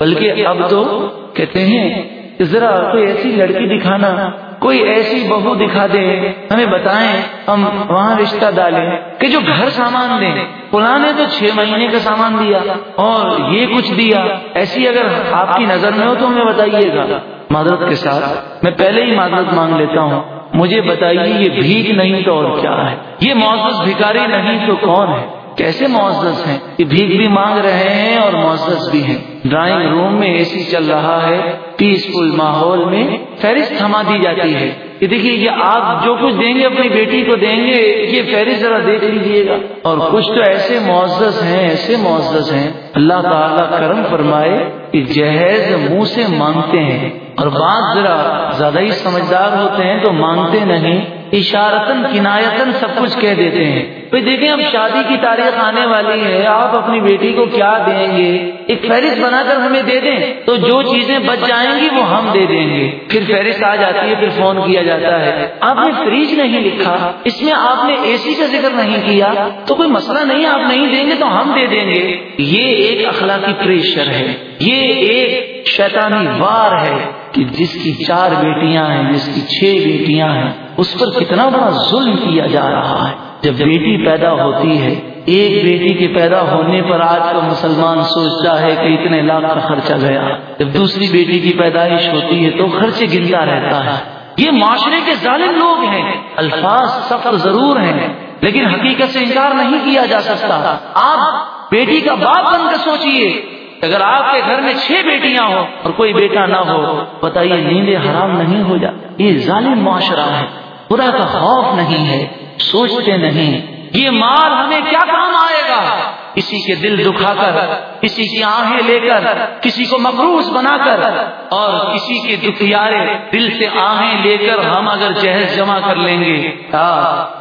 بلکہ اب تو کہتے ہیں ذرا کوئی ایسی لڑکی دکھانا۔ کوئی ایسی بہو دکھا دے، ہمیں بتائیں، ہم وہاں رشتہ ڈالیں کہ جو گھر سامان دیں۔ پرانے تو چھ مہینے کا سامان دیا اور یہ کچھ دیا۔ ایسی اگر آپ کی نظر میں ہو تو ہمیں بتائیے گا۔ معذرت کے ساتھ، میں پہلے ہی معذرت مانگ لیتا ہوں۔ مجھے بتائیے یہ بھیک نہیں تو اور کیا ہے؟ یہ معزز بھکاری نہیں تو کون ہے؟ کیسے معزز ہیں؟ یہ بھیک بھی مانگ رہے ہیں اور معزز بھی ہیں۔ ڈرائنگ روم میں اے سی چل رہا ہے۔ پیسفل ماحول میں فہرست تھما دی جاتی ہے۔ کہ دیکھیے یہ آپ جو کچھ دیں گے، اپنی بیٹی کو دیں گے، یہ فہرست ذرا دیکھ لیجیے گا۔ اور کچھ تو ایسے معزز ہیں، ایسے معزز ہیں۔ اللہ تعالیٰ کرم فرمائے کہ جہیز منہ سے مانگتے ہیں۔ اور بعض ذرا زیادہ ہی سمجھدار ہوتے ہیں تو مانگتے نہیں۔ اشارتن کنایتن سب کچھ کہہ دیتے ہیں۔ بھائی دیکھیں، اب شادی کی تاریخ آنے والی ہے۔ آپ اپنی بیٹی کو کیا دیں گے؟ ایک فہرست بنا کر ہمیں دے دیں۔ تو جو چیزیں بچ جائیں گی، وہ ہم دے دیں گے۔ پھر فہرست آ جاتی ہے، پھر فون کیا جاتا ہے۔ آپ نے فریج نہیں لکھا، اس میں آپ نے اے سی کا ذکر نہیں کیا۔ تو کوئی مسئلہ نہیں، آپ نہیں دیں گے تو ہم دے دیں گے۔ یہ ایک اخلاقی پریشر ہے۔ یہ ایک شیطانی وار ہے کہ جس کی چار بیٹیاں ہیں، جس کی چھ بیٹیاں ہیں۔ اس پر کتنا بڑا ظلم کیا جا رہا ہے۔ جب بیٹی پیدا ہوتی ہے، ایک بیٹی کے پیدا ہونے پر آج کا مسلمان سوچتا ہے کہ اتنے لاکھ کا خرچہ گیا۔ جب دوسری بیٹی کی پیدائش ہوتی ہے تو خرچے گنتا رہتا ہے۔ یہ معاشرے کے ظالم لوگ ہیں۔ الفاظ سخت ضرور ہیں، لیکن حقیقت سے انکار نہیں کیا جا سکتا۔ آپ بیٹی کا باپ بن کر سوچیے اگر آپ کے گھر میں چھ بیٹیاں ہوں اور کوئی بیٹا نہ ہو، بتائیے، نیندیں حرام نہیں ہو جا۔ یہ ظالم معاشرہ ہے۔ برا کا خوف نہیں ہے، سوچتے نہیں۔ یہ مال ہمیں کیا کام آئے گا؟ کسی کے دل دکھا کر کسی کی آہیں لے کر کسی کو مقروض بنا کر اور کسی کے دکھیارے دل سے آہیں لے کر ہم اگر جہیز جمع کر لیں گے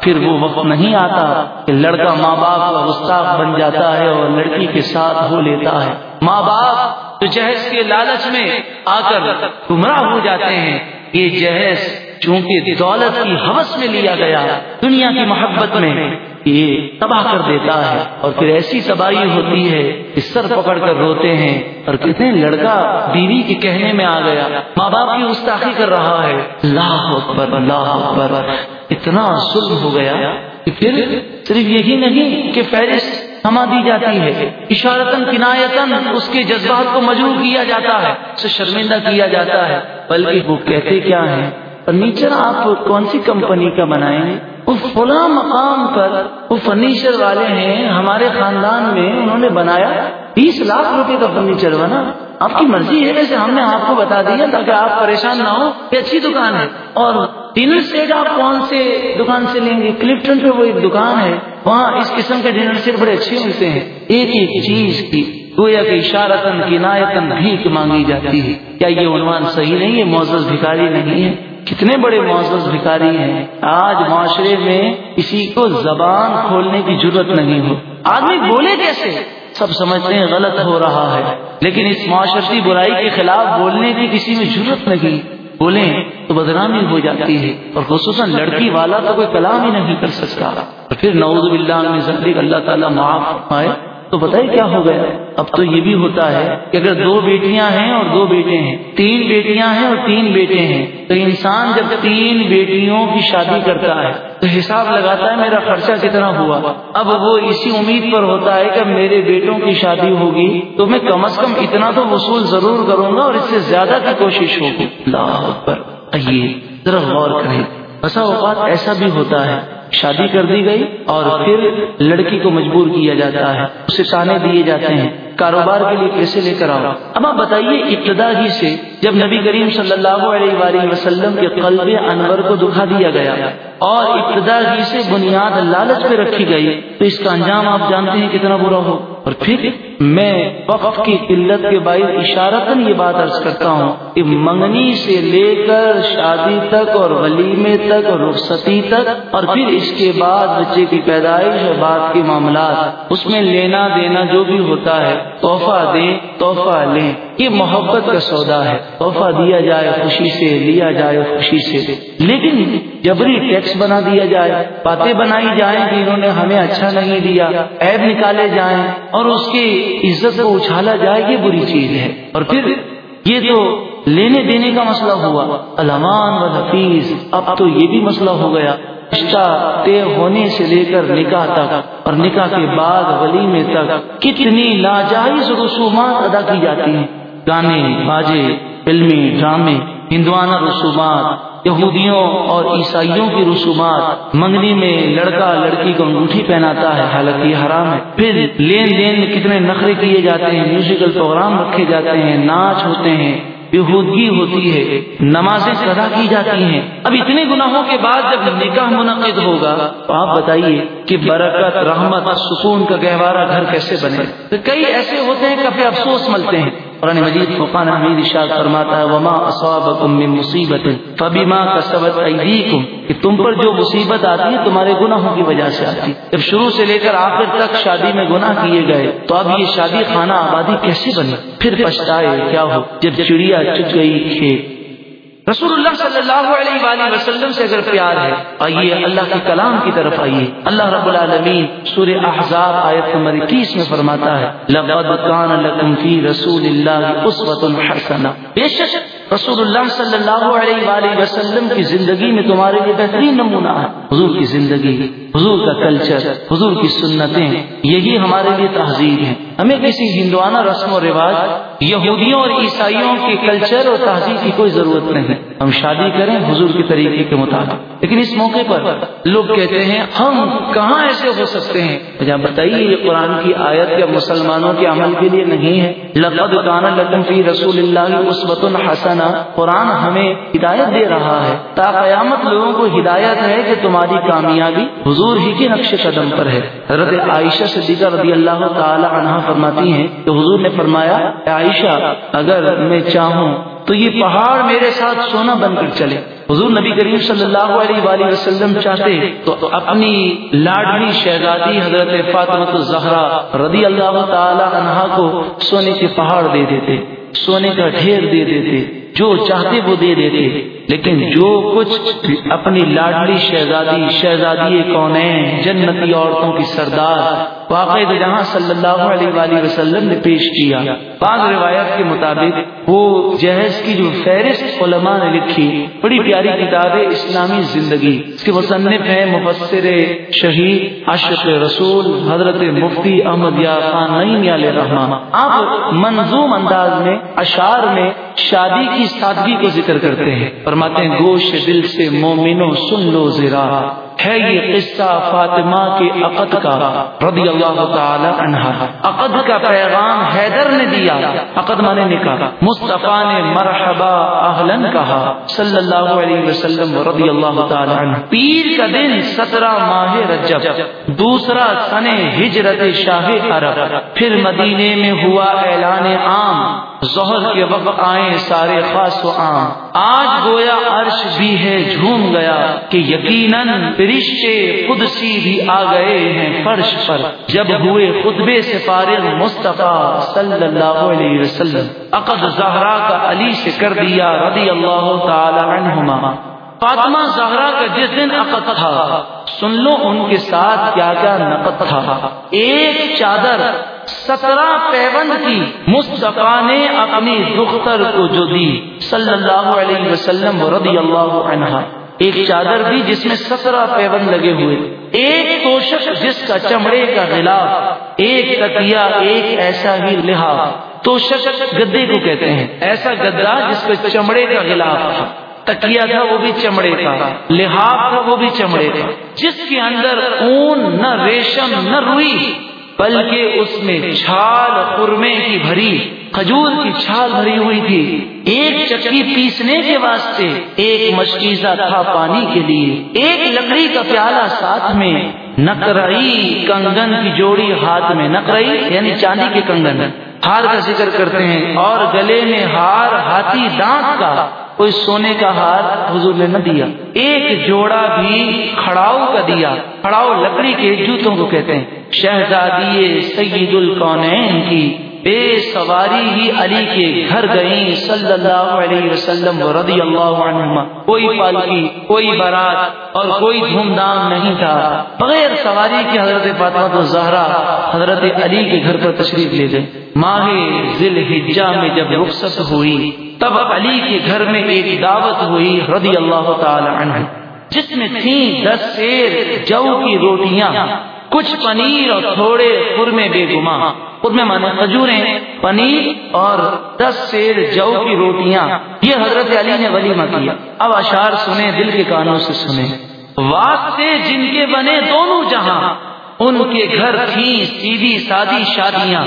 پھر وہ وقت نہیں آتا کہ لڑکا ماں باپ کا گستاخ بن جاتا ہے اور لڑکی کے ساتھ ہو لیتا ہے۔ ماں باپ تو جہیز کے لالچ میں آ کر گمراہ ہو جاتے ہیں۔ یہ جہیز چونکہ دولت کی حوث میں لیا گیا، دنیا کی محبت میں یہ تباہ کر دیتا ہے۔ اور پھر ایسی تباہی ہوتی ہے کہ سر پکڑ کر روتے ہیں اور کتنے لڑکا بیوی کے کہنے میں آ گیا، ماں باپ کی گستاخی کر رہا ہے۔ اللہ اکبر اللہ اکبر۔ اتنا ظلم ہو گیا کہ پھر صرف یہی نہیں کہ فہرست تھما دی جاتی ہے۔ اشارتن کنایتن اس کے جذبات کو مجبور کیا جاتا ہے اسے شرمندہ کیا جاتا ہے۔ بلکہ وہ کہتے کیا ہیں؟ فرنیچر آپ کون سی کمپنی کا بنائیں گے؟ وہ فلاں مقام پر وہ فرنیچر والے ہیں، ہمارے خاندان میں انہوں نے بنایا۔ بیس لاکھ روپے کا فرنیچر بنا آپ کی مرضی ہے ویسے ہم نے آپ کو بتا دیا تاکہ آپ پریشان نہ ہو یہ اچھی دکان ہے۔ اور ڈنر سیٹ آپ کون سے دکان سے لیں گے؟ کلپٹن پہ وہ ایک دکان ہے۔ وہاں اس قسم کے ڈنر سیٹ بڑے اچھے ملتے ہیں۔ ایک ایک چیز کی، گویا کہ اشارتن کی نایتن بھیک مانگی جاتی ہے۔ کیا یہ عنوان صحیح نہیں ہے؟ معزز بھکاری نہیں ہے۔ کتنے بڑے معزز بھکاری ہیں۔ آج معاشرے میں کسی کو زبان کھولنے کی ضرورت نہیں ہو۔ آدمی بولے کیسے؟ سب سمجھتے ہیں غلط ہو رہا ہے۔ لیکن اس معاشرتی برائی کے خلاف بولنے کی کسی میں ضرورت نہیں۔ بولیں تو بدنامی ہو جاتی ہے اور خصوصاً لڑکی والا تو کوئی کلام ہی نہیں کر سکتا۔ اور پھر نعوذ باللہ میں اللہ تعالیٰ معاف آئے تو بتائیے کیا ہو گیا؟ اب تو یہ بھی ہوتا ہے کہ اگر دو بیٹیاں ہیں اور دو بیٹے ہیں، تین بیٹیاں ہیں اور تین بیٹے ہیں، تو انسان جب تین بیٹیوں کی شادی کرتا ہے، تو حساب لگاتا ہے میرا خرچہ کتنا ہوا؟ اب وہ اسی امید پر ہوتا ہے کہ میرے بیٹوں کی شادی ہوگی، تو میں کم از کم اتنا تو وصول ضرور کروں گا اور اس سے زیادہ کی کوشش ہوگی۔ اللہ پر آئیے، ذرا غور کریں۔ بسا اوقات ایسا بھی ہوتا ہے شادی کر دی گئی اور پھر لڑکی کو مجبور کیا جاتا ہے اسے تانے دیے جاتے ہیں۔ کاروبار کے لیے پیسے لے کر آؤ اب آپ بتائیے ابتدا ہی سے جب نبی کریم صلی اللہ علیہ وآلہ وسلم کے قلب انور کو دکھا دیا گیا اور ابتدا ہی سے بنیاد لالچ پہ رکھی گئی، تو اس کا انجام آپ جانتے ہیں کتنا برا ہو۔ اور پھر میں وقت کی قلت کے باعث اشارتن یہ بات عرض کرتا ہوں کہ منگنی سے لے کر شادی تک اور ولیمے تک اور رخصتی تک اور پھر اس کے بعد بچے کی پیدائش اور بعد کے معاملات، اس میں لینا دینا جو بھی ہوتا ہے تحفہ دیں، تحفہ لیں۔ یہ محبت کا سودا ہے۔ تحفہ دیا جائے، خوشی سے، لیا جائے، خوشی سے۔ لیکن جبری ٹیکس بنا دیا جائے، باتیں بنائی جائیں کہ انہوں نے ہمیں اچھا نہیں دیا ایب نکالے جائیں اور اس کی عزت کو اچھالا جائے، یہ بری چیز ہے۔ اور پھر یہ تو لینے دینے کا مسئلہ ہوا۔ علمان و حفیظ اب تو یہ بھی مسئلہ ہو گیا۔ رشتہ طے ہونے سے لے کر نکاح تک اور نکاح کے بعد ولیمے تک کتنی لاجائز رسومات ادا کی جاتی ہیں۔ گانے باجے فلمی ڈرامے، ہندوانہ رسومات، یہودیوں اور عیسائیوں کی رسومات، منگنی میں لڑکا لڑکی کو انگوٹھی پہناتا ہے، حالانکہ یہ حرام ہے۔ پھر لین دین میں کتنے نخرے کیے جاتے ہیں میوزیکل پروگرام رکھے جاتے ہیں، ناچ ہوتے ہیں۔ بےحودگی ہوتی ہے، نمازیں ادا کی جاتی ہیں۔ اب اتنے گناہوں کے بعد جب نکاح منعقد ہوگا، تو آپ بتائیے کہ برکت، رحمت، سکون کا گہوارہ گھر کیسے بنے؟ کئی ایسے ہوتے ہیں کہ افسوس ملتے ہیں۔ قرآن مجید فقان حمید اشاد فرماتا ہے، وما اصابکم من مصیبت فبما کسبت ایدیکم کہ تم پر جو مصیبت آتی ہے، تمہارے گناہوں کی وجہ سے آتی ہے۔ جب شروع سے لے کر آخر تک شادی میں گناہ کیے گئے، تو اب یہ شادی خانہ آبادی کیسے بنی؟ پھر پچھتائے، کیا ہو؟ جب چڑیا چک گئی، کھیت رسول اللہ صلی اللہ علیہ وآلہ وسلم سے اگر پیار ہے، آئیے اللہ کے کلام کی طرف آئیے۔ اللہ رب العالمین سورہ احزاب آیت نمبر اکیس میں فرماتا ہے، لقد کان لکم فی رسول اللہ اسوۃ حسنہ۔ بے شک رسول اللہ صلی اللہ علیہ وآلہ وسلم کی زندگی میں تمہارے لیے بہترین نمونہ ہے۔ حضور کی زندگی، حضور کا کلچر حضور کی سنتیں، یہی ہمارے لیے تہذیب ہیں۔ ہمیں کسی ہندوانہ رسم و رواج، یہودیوں اور عیسائیوں کے کلچر اور تہذیب کی کوئی ضرورت نہیں۔ ہم شادی کریں حضور کے طریقے کے مطابق۔ لیکن اس موقع پر لوگ کہتے ہیں، ہم کہاں ایسے ہو سکتے ہیں؟ مجھے بتائیے، یہ قرآن کی آیت یا مسلمانوں کے عمل کے لیے نہیں ہے؟ لقد کان لکم فی رسول اللہ عصبت الحسن قرآن ہمیں ہدایت دے رہا ہے۔ تا قیامت لوگوں کو ہدایت ہے کہ تمہاری کامیابی حضور ہی کے نقش قدم پر ہے۔ حضرت عائشہ صدیقہ رضی اللہ تعالی عنہ فرماتی ہیں کہ حضور نے فرمایا عائشہ، اگر میں چاہوں تو یہ پہاڑ میرے ساتھ سونا بن کر چلے. حضور نبی کریم صلی اللہ علیہ وآلہ وسلم چاہتے تو اپنی لاڈلی شہزادی حضرت فاطمت الزہرا رضی اللہ تعالی عنہا کو سونے کے پہاڑ دے دیتے، سونے کا ڈھیر دے دیتے، جو چاہتے وہ دے دیتے۔ لیکن جو کچھ اپنی لاڈلی شہزادی شہزادی کون جنتی عورتوں کی سردار۔ واقع جہاں صلی اللہ علیہ وآلہ وسلم نے پیش کیا، بعض روایت کے مطابق وہ جہیز کی جو فہرست علماء نے لکھی، بڑی پیاری کتاب ہے اسلامی زندگی۔ اس کے مصنف ہیں مفسر شہید اشرف رسول حضرت مفتی احمد یا خان نعیم علیہ رحمان آپ منظوم انداز میں، اشعار میں شادی کی سادگی کو ذکر کرتے ہیں۔ فرماتے ہیں گوشت دل سے مومنو سن لو ذرا ہے یہ قصہ فاطمہ کے عقد کا رضی اللہ تعالی عنہ عقد کا پیغام حیدر نے دیا۔ عقد مانے نے کہا، مصطفیٰ نے مرحبا اہلن کہا۔ صلی اللہ علیہ وسلم رضی اللہ تعالی عنہ۔ پیر کا دن سترہ ماہ رجب، دوسرا سن ہجرت شاہ عرب۔ پھر مدینے میں ہوا اعلان عام۔ ظہر کے وقت آئے سارے خاص و عام۔ آج گویا عرش بھی ہے، جھوم گیا کہ یقیناً فرشتے خود سی بھی آ گئے ہیں فرش پر۔ جب ہوئے خطبے سے فارغ مصطفیٰ صلی اللہ علیہ وسلم۔ عقد زہرا کا علی سے کر دیا رضی اللہ تعالی عنہما۔ فاطمہ زہرا کا جس دن عقد تھا، سن لو ان کے ساتھ کیا کیا نقد تھا۔ ایک چادر سترہ پیون کی مصطفیٰ نے اپنی دختر کو جو دی، صلی اللہ علیہ وسلم رضی اللہ عنہ۔ ایک چادر دی جس میں سترہ پیون لگے ہوئے۔ ایک کوشش جس کا چمڑے کا غلاف۔ ایک تکیا ایک ایسا ہی لحاظ تو گدے کو کہتے ہیں۔ ایسا گدا جس پہ چمڑے کا غلاف تھا۔ تکیا تھا، وہ بھی چمڑے کا۔ لحاظ تھا، وہ بھی چمڑے کا۔ جس کے اندر اون نہ ریشم، نہ روئی۔ بلکہ اس میں چھال خرمے کی بھری، کھجور کی چھال بھری ہوئی تھی۔ ایک چکی پیسنے کے واسطے ایک مشکیزہ تھا پانی کے لیے۔ ایک لکڑی کا پیالہ ساتھ میں نکرائی کنگن کی جوڑی ہاتھ میں۔ نکرائی یعنی چاندی کے کنگن۔ ہار کا ذکر کرتے ہیں۔ اور گلے میں ہار، ہاتھی، دانت کا۔ کوئی سونے کا ہار حضور نے نہ دیا، ایک جوڑا بھی کھڑاؤ کا دیا۔ کھڑاؤ لکڑی کے جوتوں کو کہتے ہیں۔ شہزادی سید القونین کی بے سواری ہی علی کے گھر گئی صلی اللہ علیہ وسلم رضی اللہ عنہ کوئی پالکی، کوئی بارات اور کوئی دھوم دھام نہیں تھا۔ بغیر سواری کی حضرت فاطمہ تو زہرا حضرت علی کے گھر پر تشریف لے گئے ماہ ذل حجا میں جب رخصت ہوئی، تب علی کے گھر میں ایک دعوت ہوئی رضی اللہ تعالی عنہ، جس میں تھی دس سیر، جو کی روٹیاں۔ کچھ پنیر اور تھوڑے خرمے بے گما خود میں مانے کھجوریں، پنیر اور دس سیر جو کی روٹیاں۔ یہ حضرت علی نے ولیمہ کیا۔ اب اشار سنے دل کے کانوں سے سنے واسطے جن کے بنے دونوں جہاں، ان کے گھر تھی سیدھی سادی شادیاں۔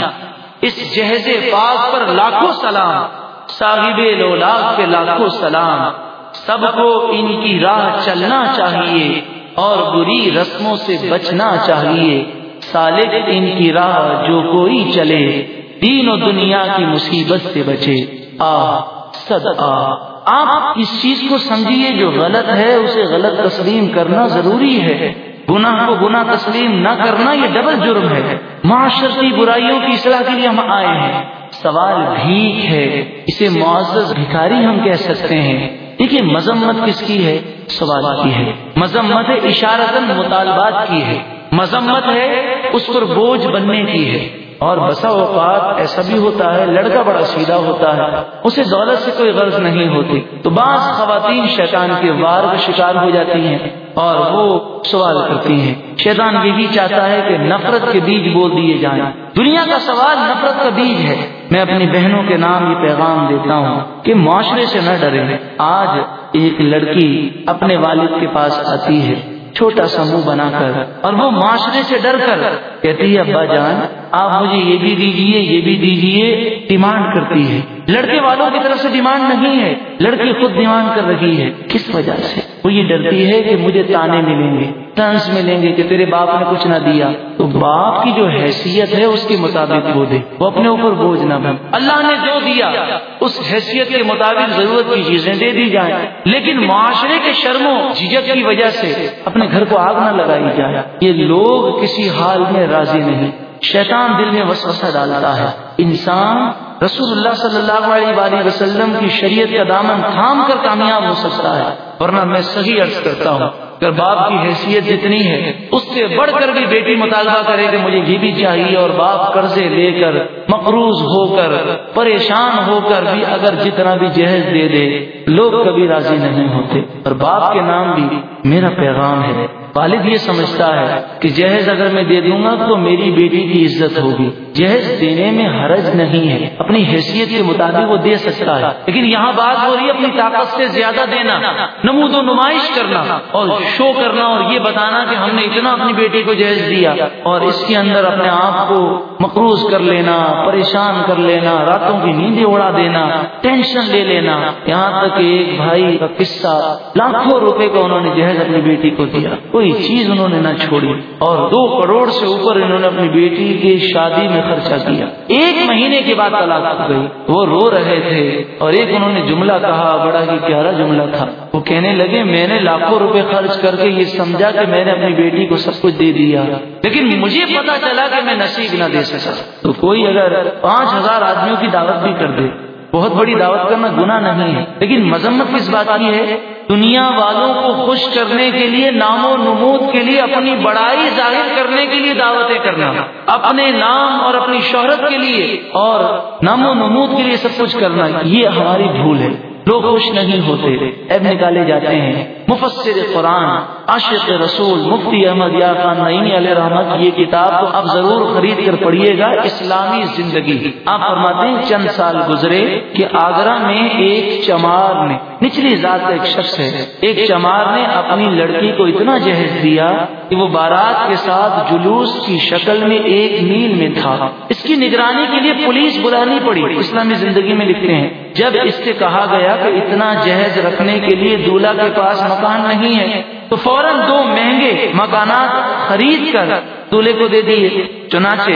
اس جہیز پاک پر لاکھوں سلام، صاحب لولاک پہ لاکھوں سلام۔ سب کو ان کی راہ چلنا چاہیے۔ اور بری رسموں سے بچنا چاہیے۔ سالک ان کی راہ جو کوئی چلے، دین و دنیا کی مصیبت سے بچے۔ آ، صد، آ۔ آپ اس چیز کو سمجھیے جو غلط ہے، اسے غلط تسلیم کرنا ضروری ہے۔ گناہ کو گناہ تسلیم نہ کرنا، یہ ڈبل جرم ہے۔ معاشرتی برائیوں کی اصلاح کے لیے ہم آئے ہیں۔ سوال بھیک ہے، اسے معزز بھکاری ہم کہہ سکتے ہیں۔ دیکھیے، مذمت کس کی ہے؟ سوال کی ہے۔ مذمت اشارت مطالبات کی ہے۔ مذمت ہے اس پر بوجھ بننے کی ہے۔ اور بسا اوقات ایسا بھی ہوتا ہے، لڑکا بڑا سیدھا ہوتا ہے۔ اسے دولت سے کوئی غرض نہیں ہوتی۔ تو بعض خواتین شیطان کے وار کا شکار ہو جاتی ہیں اور وہ سوال کرتی ہیں۔ شیطان یہ بھی چاہتا ہے کہ نفرت کے بیج بول دیے جائیں۔ دنیا کا سوال نفرت کا بیج ہے۔ میں اپنی بہنوں کے نام یہ پیغام دیتا ہوں کہ معاشرے سے نہ ڈرے آج ایک لڑکی اپنے والد کے پاس آتی ہے، چھوٹا سا منہ بنا کر اور وہ معاشرے سے ڈر کر کہتی ہے، ابا جان آپ مجھے یہ بھی دیجیے یہ بھی دیجیے ڈیمانڈ کرتی ہے۔ لڑکے والوں کی طرف سے ڈیمانڈ نہیں ہے۔ لڑکی خود ڈیمانڈ کر رہی ہے۔ کس وجہ سے؟ وہ یہ ڈرتی ہے کہ مجھے تانے ملیں گے ٹنس ملیں گے کہ تیرے باپ نے کچھ نہ دیا۔ تو باپ کی جو حیثیت ہے، اس کے مطابق وہ دے۔ وہ اپنے اوپر بوجھ نہ بن۔ اللہ نے جو دیا، اس حیثیت کے مطابق ضرورت کی چیزیں دے دی جائیں۔ لیکن معاشرے کے شرموں جھجک کی وجہ سے اپنے گھر کو آگ نہ لگائی جائے۔ یہ لوگ کسی حال میں راضی نہیں۔ شیطان دل میں وسوسہ ڈالتا ہے۔ انسان رسول اللہ صلی اللہ علیہ وآلہ وسلم کی شریعت کا دامن تھام کر کامیاب ہو سکتا ہے۔ ورنہ میں صحیح عرض کرتا ہوں، اگر باپ کی حیثیت جتنی ہے، اس سے بڑھ کر بھی بیٹی مطالبہ کرے کہ مجھے یہ بھی چاہیے اور باپ قرضے لے کر مقروض ہو کر، پریشان ہو کر بھی اگر جتنا بھی جہیز دے دے، لوگ کبھی راضی نہیں ہوتے۔ اور باپ کے نام بھی میرا پیغام ہے۔ والد یہ سمجھتا ہے کہ جہیز اگر میں دے دوں گا تو میری بیٹی کی عزت ہوگی۔ جہیز دینے میں حرج نہیں ہے۔ اپنی حیثیت کے مطابق وہ دے سکتا ہے۔ لیکن یہاں بات ہو رہی ہے اپنی طاقت سے زیادہ دینا، نمود و نمائش کرنا اور شو کرنا اور یہ بتانا کہ ہم نے اتنا اپنی بیٹی کو جہیز دیا اور اس کے اندر اپنے آپ کو مقروض کر لینا، پریشان کر لینا، راتوں کی نیندیں اڑا دینا، ٹینشن لے لینا۔ یہاں تک ایک بھائی کا قصہ لاکھوں روپے کا انہوں نے جہیز اپنی بیٹی کو دیا۔ کوئی چیز انہوں نے نہ چھوڑی۔ اور دو کروڑ سے اوپر انہوں نے اپنی بیٹی کی شادی میں خرچہ کیا۔ ایک مہینے کے بعد طلاق ہو گئی۔ وہ رو رہے تھے اور ایک انہوں نے جملہ کہا بڑا ہی پیارا جملہ تھا۔ وہ کہنے لگے میں نے لاکھوں روپے خرچ کر کے یہ سمجھا کہ میں نے اپنی بیٹی کو سب کچھ دے دیا۔ لیکن مجھے پتا چلا کہ میں نصیب نہ دے سکا۔ تو کوئی اگر پانچ ہزار آدمیوں کی دعوت بھی کر دے بہت بڑی دعوت کرنا گناہ نہیں ہے۔ لیکن مذمت کس بات کی ہے؟ دنیا والوں کو خوش کرنے کے لیے، نام و نمود کے لیے، اپنی بڑائی ظاہر کرنے کے لیے دعوتیں کرنا، اپنے نام اور اپنی شہرت کے لیے اور نام و نمود کے لیے سب کچھ کرنا، یہ ہماری بھول ہے۔ لوگ خوش نہیں ہوتے۔ اب نکالے جاتے ہیں۔ مفسر قرآن عاشق رسول مفتی احمد یا خان نئی علیہ رحمت، یہ کتاب تو اب ضرور خرید کر پڑھیے گا، اسلامی زندگی۔ آپ فرماتے ہیں، چند سال گزرے کہ آگرہ میں ایک چمار نے، نچلی ذات کا ایک شخص ہے، ایک چمار نے اپنی لڑکی کو اتنا جہیز دیا کہ وہ بارات کے ساتھ جلوس کی شکل میں ایک میل میں تھا۔ اس کی نگرانی کے لیے پولیس بلانی پڑی۔ اسلامی زندگی میں لکھتے ہیں، جب اس سے کہا گیا کہ اتنا جہیز رکھنے کے لیے دولہا کے پاس مکان نہیں ہے تو فوراً دو مہنگے مکانات خرید کر دولہے کو دے دیے۔ چنانچہ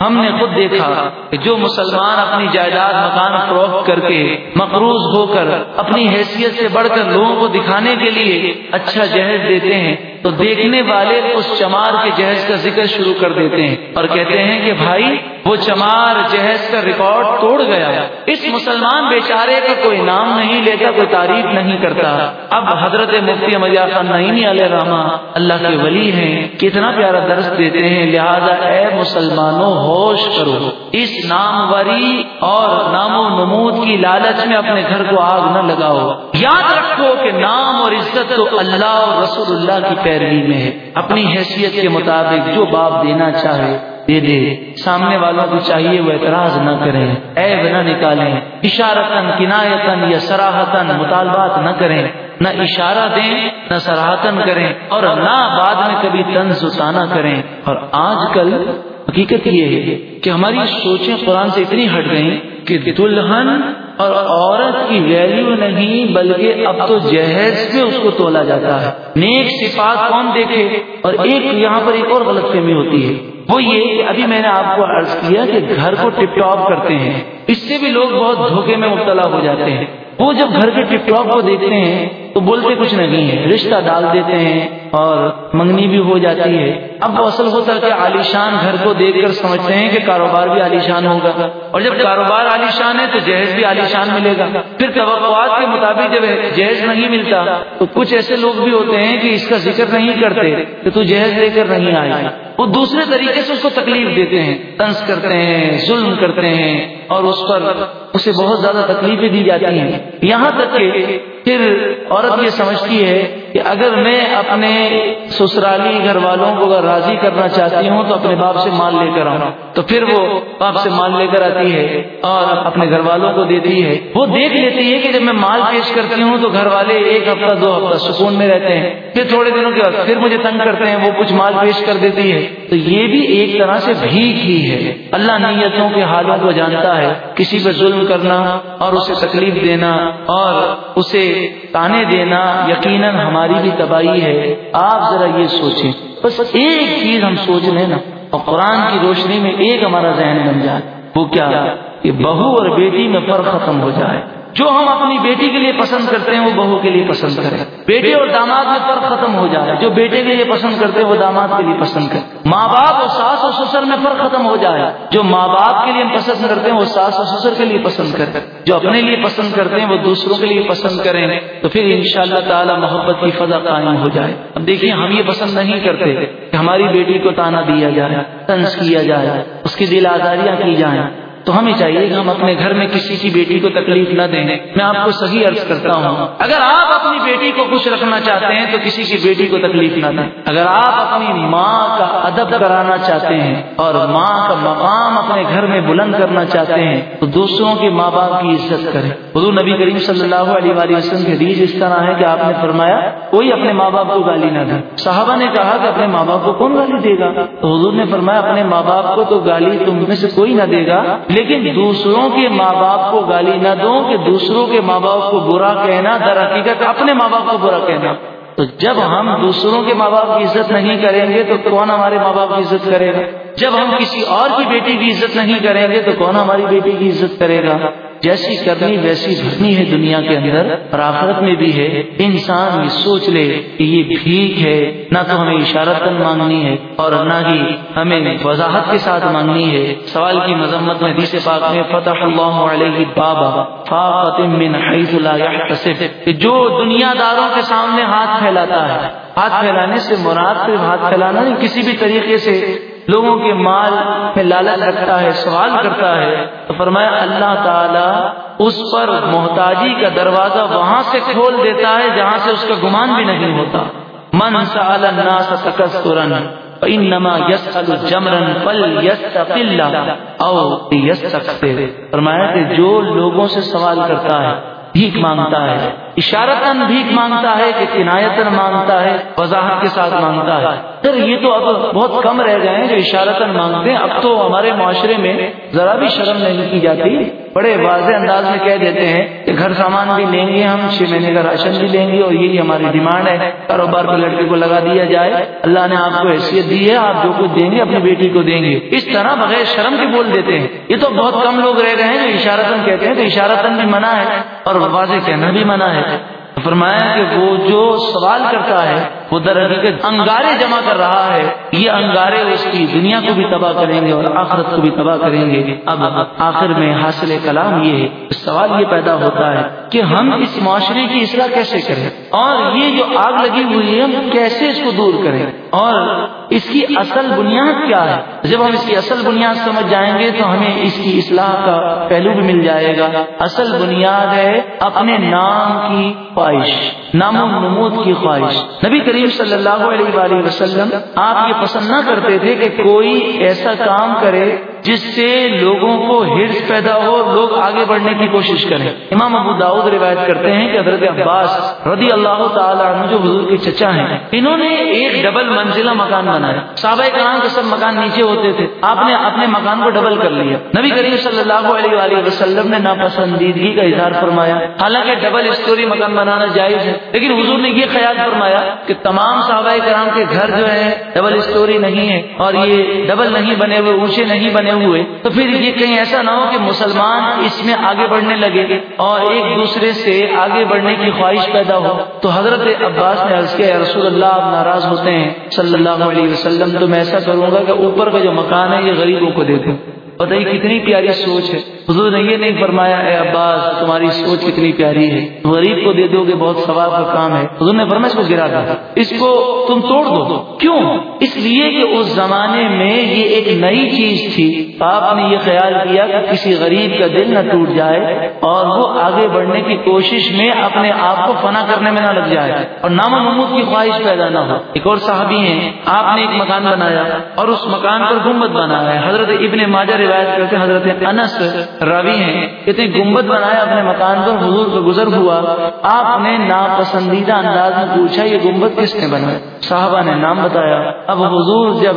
ہم نے خود دیکھا کہ جو مسلمان اپنی جائیداد مکان فروخت کر کے مقروض ہو کر اپنی حیثیت سے بڑھ کر لوگوں کو دکھانے کے لیے اچھا جہیز دیتے ہیں، تو دیکھنے والے اس چمار کے جہیز کا ذکر شروع کر دیتے ہیں اور کہتے ہیں کہ بھائی، وہ چمار جہیز کا ریکارڈ توڑ گیا۔ اس مسلمان بیچارے کا کوئی نام نہیں لیتا، کوئی تعریف نہیں کرتا۔ اب حضرت مفتی مجا خان نئی علیہ رحمٰ اللہ کے ولی ہیں، کتنا پیارا درس دیتے ہیں، لہذا اے مسلمانوں ہوش کرو۔ اس ناموری اور نام و نمود کی لالچ میں اپنے گھر کو آگ نہ لگاؤ۔ یاد رکھو کہ نام اور عزت تو اللہ اور رسول اللہ کی پیروی میں ہے۔ اپنی حیثیت کے مطابق جو باپ دینا چاہے، دے دے۔ سامنے والوں کو چاہیے وہ اعتراض نہ کریں۔ عیب نہ نکالیں۔ اشارتن کنایتن یا سراہتن مطالبات نہ کریں۔ نہ اشارہ دیں، نہ سراہتن کریں۔ اور نہ بعد میں کبھی تنز اتانا کریں۔ اور آج کل حقیقت یہ ہے کہ ہماری سوچیں قرآن سے اتنی ہٹ گئی کہ دلہن اور عورت کی ویلیو نہیں، بلکہ اب تو جہیز پہ اس کو تولا جاتا ہے۔ نیک صفات کون دیکھے؟ اور ایک یہاں پر ایک اور غلط فہمی ہوتی ہے۔ وہ یہ کہ ابھی میں نے آپ کو عرض کیا کہ گھر کو ٹپ ٹاپ کرتے ہیں۔ اس سے بھی لوگ بہت دھوکے میں مبتلا ہو جاتے ہیں۔ وہ جب گھر کے ٹپ ٹاپ کو دیکھتے ہیں تو بولتے کچھ نہیں ہے رشتہ ڈال دیتے ہیں اور منگنی بھی ہو جاتی ہے۔ اب وہ اصل ہوتا ہے کہ عالیشان گھر کو دیکھ کر سمجھتے ہیں کہ کاروبار بھی عالیشان ہوگا۔ اور جب کاروبار عالیشان ہے تو جہیز بھی عالیشان ملے گا۔ پھر توقعات کے مطابق جب جہیز نہیں ملتا تو کچھ ایسے لوگ بھی ہوتے ہیں کہ اس کا ذکر نہیں کرتے کہ تو جہیز لے کر نہیں آئے۔ وہ دوسرے طریقے سے اس کو تکلیف دیتے ہیں۔ تنس کرتے ہیں، ظلم کرتے ہیں اور اس پر اسے بہت زیادہ تکلیفیں دی جاتی ہیں۔ یہاں تک کہ پھر عورت یہ سمجھتی ہے کہ اگر میں اپنے سسرالی گھر والوں کو اگر راضی کرنا چاہتی ہوں تو اپنے باپ سے مال لے کر آؤں۔ تو پھر وہ باپ سے مال لے کر آتی ہے اور اپنے گھر والوں کو دیتی ہے۔ وہ دیکھ لیتی ہے کہ جب میں مال پیش کرتی ہوں تو گھر والے ایک ہفتہ، دو ہفتہ سکون میں رہتے ہیں۔ پھر تھوڑے دنوں کے بعد پھر مجھے تنگ کرتے ہیں، وہ کچھ مال پیش کر دیتی ہے۔ تو یہ بھی ایک طرح سے بھیگ ہی ہے۔ اللہ نیتوں کے حالوں کو جانتا ہے۔ کسی پہ ظلم کرنا اور اسے تکلیف دینا اور اسے تانے دینا، یقیناً ہمارے ہماری بھی تباہی ہے، آپ ذرا یہ سوچیں۔ بس ایک چیز ہم سوچ لیں نا، اور قرآن کی روشنی میں ایک ہمارا ذہن بن جائے۔ وہ کیا، کہ بہو اور بیٹی میں فرق ختم ہو جائے۔ جو ہم اپنی بیٹی کے لیے پسند کرتے ہیں وہ بہو کے لیے پسند کریں بیٹے اور داماد میں فرق ختم ہو جائے۔ جو بیٹے کے لیے پسند کرتے ہیں وہ داماد کے لیے پسند کرے۔ ماں باپ اور ساس اور سسر میں فرق ختم ہو جائے۔ جو ماں باپ کے لیے پسند کرتے ہیں وہ ساس اور سسر کے لیے پسند کرتے جو اپنے لیے پسند کرتے ہیں وہ دوسروں کے لیے پسند کریں۔ تو پھر ان شاء اللہ تعالیٰ محبت کی فضا قائم ہو جائے۔ اب دیکھیے، ہم یہ پسند نہیں کرتے کہ ہماری بیٹی کو تانا دیا جائے، تنس کیا جائے، اس کی دل آزاریاں کی جائیں۔ تو ہمیں چاہیے کہ ہم اپنے گھر میں کسی کی بیٹی کو تکلیف نہ دیں۔ میں آپ کو صحیح عرض کرتا ہوں۔ اگر آپ اپنی بیٹی کو خوش رکھنا چاہتے ہیں تو کسی کی بیٹی کو تکلیف نہ دیں۔ اگر آپ اپنی ماں کا ادب کرانا چاہتے ہیں اور ماں کا مقام اپنے گھر میں بلند کرنا چاہتے ہیں تو دوسروں کے ماں باپ کی عزت کریں۔ حضور نبی کریم صلی اللہ علیہ وآلہ وسلم کے حدیث اس طرح ہے کہ آپ نے فرمایا، کوئی اپنے ماں باپ کو گالی نہ دے۔ صحابہ نے کہا کہ اپنے ماں باپ کو کون گالی دے گا؟ تو حضور نے فرمایا، اپنے ماں باپ کو تو گالی تم میں سے کوئی نہ دے گا۔ لیکن دوسروں کے ماں باپ کو گالی نہ دو کہ دوسروں کے ماں باپ کو برا کہنا در حقیقت اپنے ماں باپ کو برا کہنا۔ تو جب ہم دوسروں کے ماں باپ کی عزت نہیں کریں گے تو کون ہمارے ماں باپ کی عزت کرے گا؟ جب ہم کسی اور کی بیٹی کی عزت نہیں کریں گے تو کون ہماری بیٹی کی عزت کرے گا؟ جیسی کرنی ویسی بھرنی ہے دنیا کے اندر اور آخرت میں بھی ہے۔ انسان یہ سوچ لے کہ یہ بھیک ہے، نہ تو ہمیں اشارت مانگنی ہے اور نہ ہی ہمیں وضاحت کے ساتھ مانگنی ہے۔ سوال کی مذمت میں حدیث پاک میں فتح اللہ علیہ بابا فاقت من حیث لا يحتسب جو دنیا داروں کے سامنے ہاتھ پھیلاتا ہے، ہاتھ پھیلانے سے مراد صرف ہاتھ پھیلانا نہیں، کسی بھی طریقے سے لوگوں کے مال میں لالچ رکھتا ہے، سوال کرتا ہے۔ تو فرمایا، اللہ تعالی اس پر محتاجی کا دروازہ وہاں سے کھول دیتا ہے جہاں سے اس کا گمان بھی نہیں ہوتا۔ من سال الناس انما يسأل جمرا فليستقل او فرمایا کہ جو لوگوں سے سوال کرتا ہے بھیک مانگتا ہے اشارتن بھیک مانگتا ہے کہ کنایتن مانگتا ہے، وضاحت کے ساتھ مانگتا ہے۔ سر یہ تو اب بہت کم رہ گئے ہیں جو اشارتن مانگتے ہیں۔ اب تو ہمارے معاشرے میں ذرا بھی شرم نہیں کی جاتی۔ بڑے واضح انداز میں کہہ دیتے ہیں کہ گھر سامان بھی لیں گے ہم، چھ مہینے کا راشن بھی لیں گے اور یہی ہماری ڈیمانڈ ہے۔ کاروبار پہ لڑکے کو لگا دیا جائے۔ اللہ نے آپ کو حیثیت دی ہے، آپ جو کچھ دیں گے، اپنی بیٹی کو دیں گے۔ اس طرح بغیر شرم کے بول دیتے ہیں۔ یہ تو بہت کم لوگ رہ گئے ہیں جو اشارتن کہتے ہیں، تو اشارتن بھی منع ہے اور واضح کہنا بھی منع ہے۔ فرمایا کہ وہ جو سوال کرتا ہے وہ در حقیقت انگارے جمع کر رہا ہے۔ یہ انگارے اس کی دنیا کو بھی تباہ کریں گے اور آخرت کو بھی تباہ کریں گے۔ اب آخر میں حاصل کلام یہ ہے، سوال یہ پیدا ہوتا ہے کہ ہم اس معاشرے کی اصلاح کیسے کریں؟ اور یہ جو آگ لگی ہوئی ہے، ہم کیسے اس کو دور کریں؟ اور اس کی اصل بنیاد کیا ہے؟ جب ہم اس کی اصل بنیاد سمجھ جائیں گے تو ہمیں اس کی اصلاح کا پہلو بھی مل جائے گا۔ اصل بنیاد ہے اپنے نام کی خواہش، نام و نمود کی خواہش۔ نبی کریم صلی اللہ علیہ وآلہ وسلم آپ یہ پسند نہ کرتے تھے کہ کوئی ایسا کام کرے جس سے لوگوں کو ہرس پیدا ہو، لوگ آگے بڑھنے کی کوشش کریں۔ امام ابو داؤد روایت کرتے ہیں کہ حضرت عباس رضی اللہ تعالیٰ عنہ جو حضور کے چچا ہیں، انہوں نے ایک ڈبل منزلہ مکان بنایا۔ صحابہ کرام کے سب مکان نیچے ہوتے تھے۔ آپ نے اپنے مکان کو ڈبل کر لیا۔ نبی کریم صلی اللہ علیہ وآلہ وسلم نے ناپسندیدگی کا اظہار فرمایا۔ حالانکہ ڈبل اسٹوری مکان بنانا جائز ہے۔ لیکن حضور نے یہ خیال فرمایا کہ تمام صحابہ کرام کے گھر جو ہے ڈبل اسٹوری نہیں ہے اور یہ ڈبل نہیں بنے ہوئے، اونچے نہیں بنے ہوئے، تو پھر یہ کہیں ایسا نہ ہو کہ مسلمان اس میں آگے بڑھنے لگے اور ایک دوسرے سے آگے بڑھنے کی خواہش پیدا ہو۔ تو حضرت عباس نے عرض کیا رسول اللہ، آپ ناراض ہوتے ہیں۔ صلی اللہ علیہ وسلم، تو میں ایسا کروں گا کہ اوپر کا جو مکان ہے، یہ غریبوں کو دے دوں۔ بتائیے کتنی پیاری سوچ ہے۔ حضور نے یہ نہیں فرمایا، اے عباس، تمہاری سوچ کتنی پیاری ہے۔ غریب کو دے دو گے، بہت ثواب کا کام ہے۔ حضور نے فرمایا، اس کو گرا دیا اس کو تم توڑ دو۔ کیوں؟ اس لیے کہ اس زمانے میں یہ ایک نئی چیز تھی۔ آپ نے یہ خیال کیا کہ کسی غریب کا دل نہ ٹوٹ جائے اور وہ آگے بڑھنے کی کوشش میں اپنے آپ کو فنا کرنے میں نہ لگ جائے اور نام نمود کی خواہش پیدا نہ ہو۔ ایک اور صحابی ہیں، آپ نے ایک مکان بنایا اور اس مکان پر گنبد بنایا ہے۔ حضرت ابن ماجر روایت کرتے حضرت انس روی ہیں۔ اتنے گنبد بنایا اپنے مکان پر، حضور کو گزر ہوا۔ آپ نے ناپسندیدہ انداز میں پوچھا، یہ گنبد کس نے بنایا؟ صحابہ نے نام بتایا۔ اب حضور جب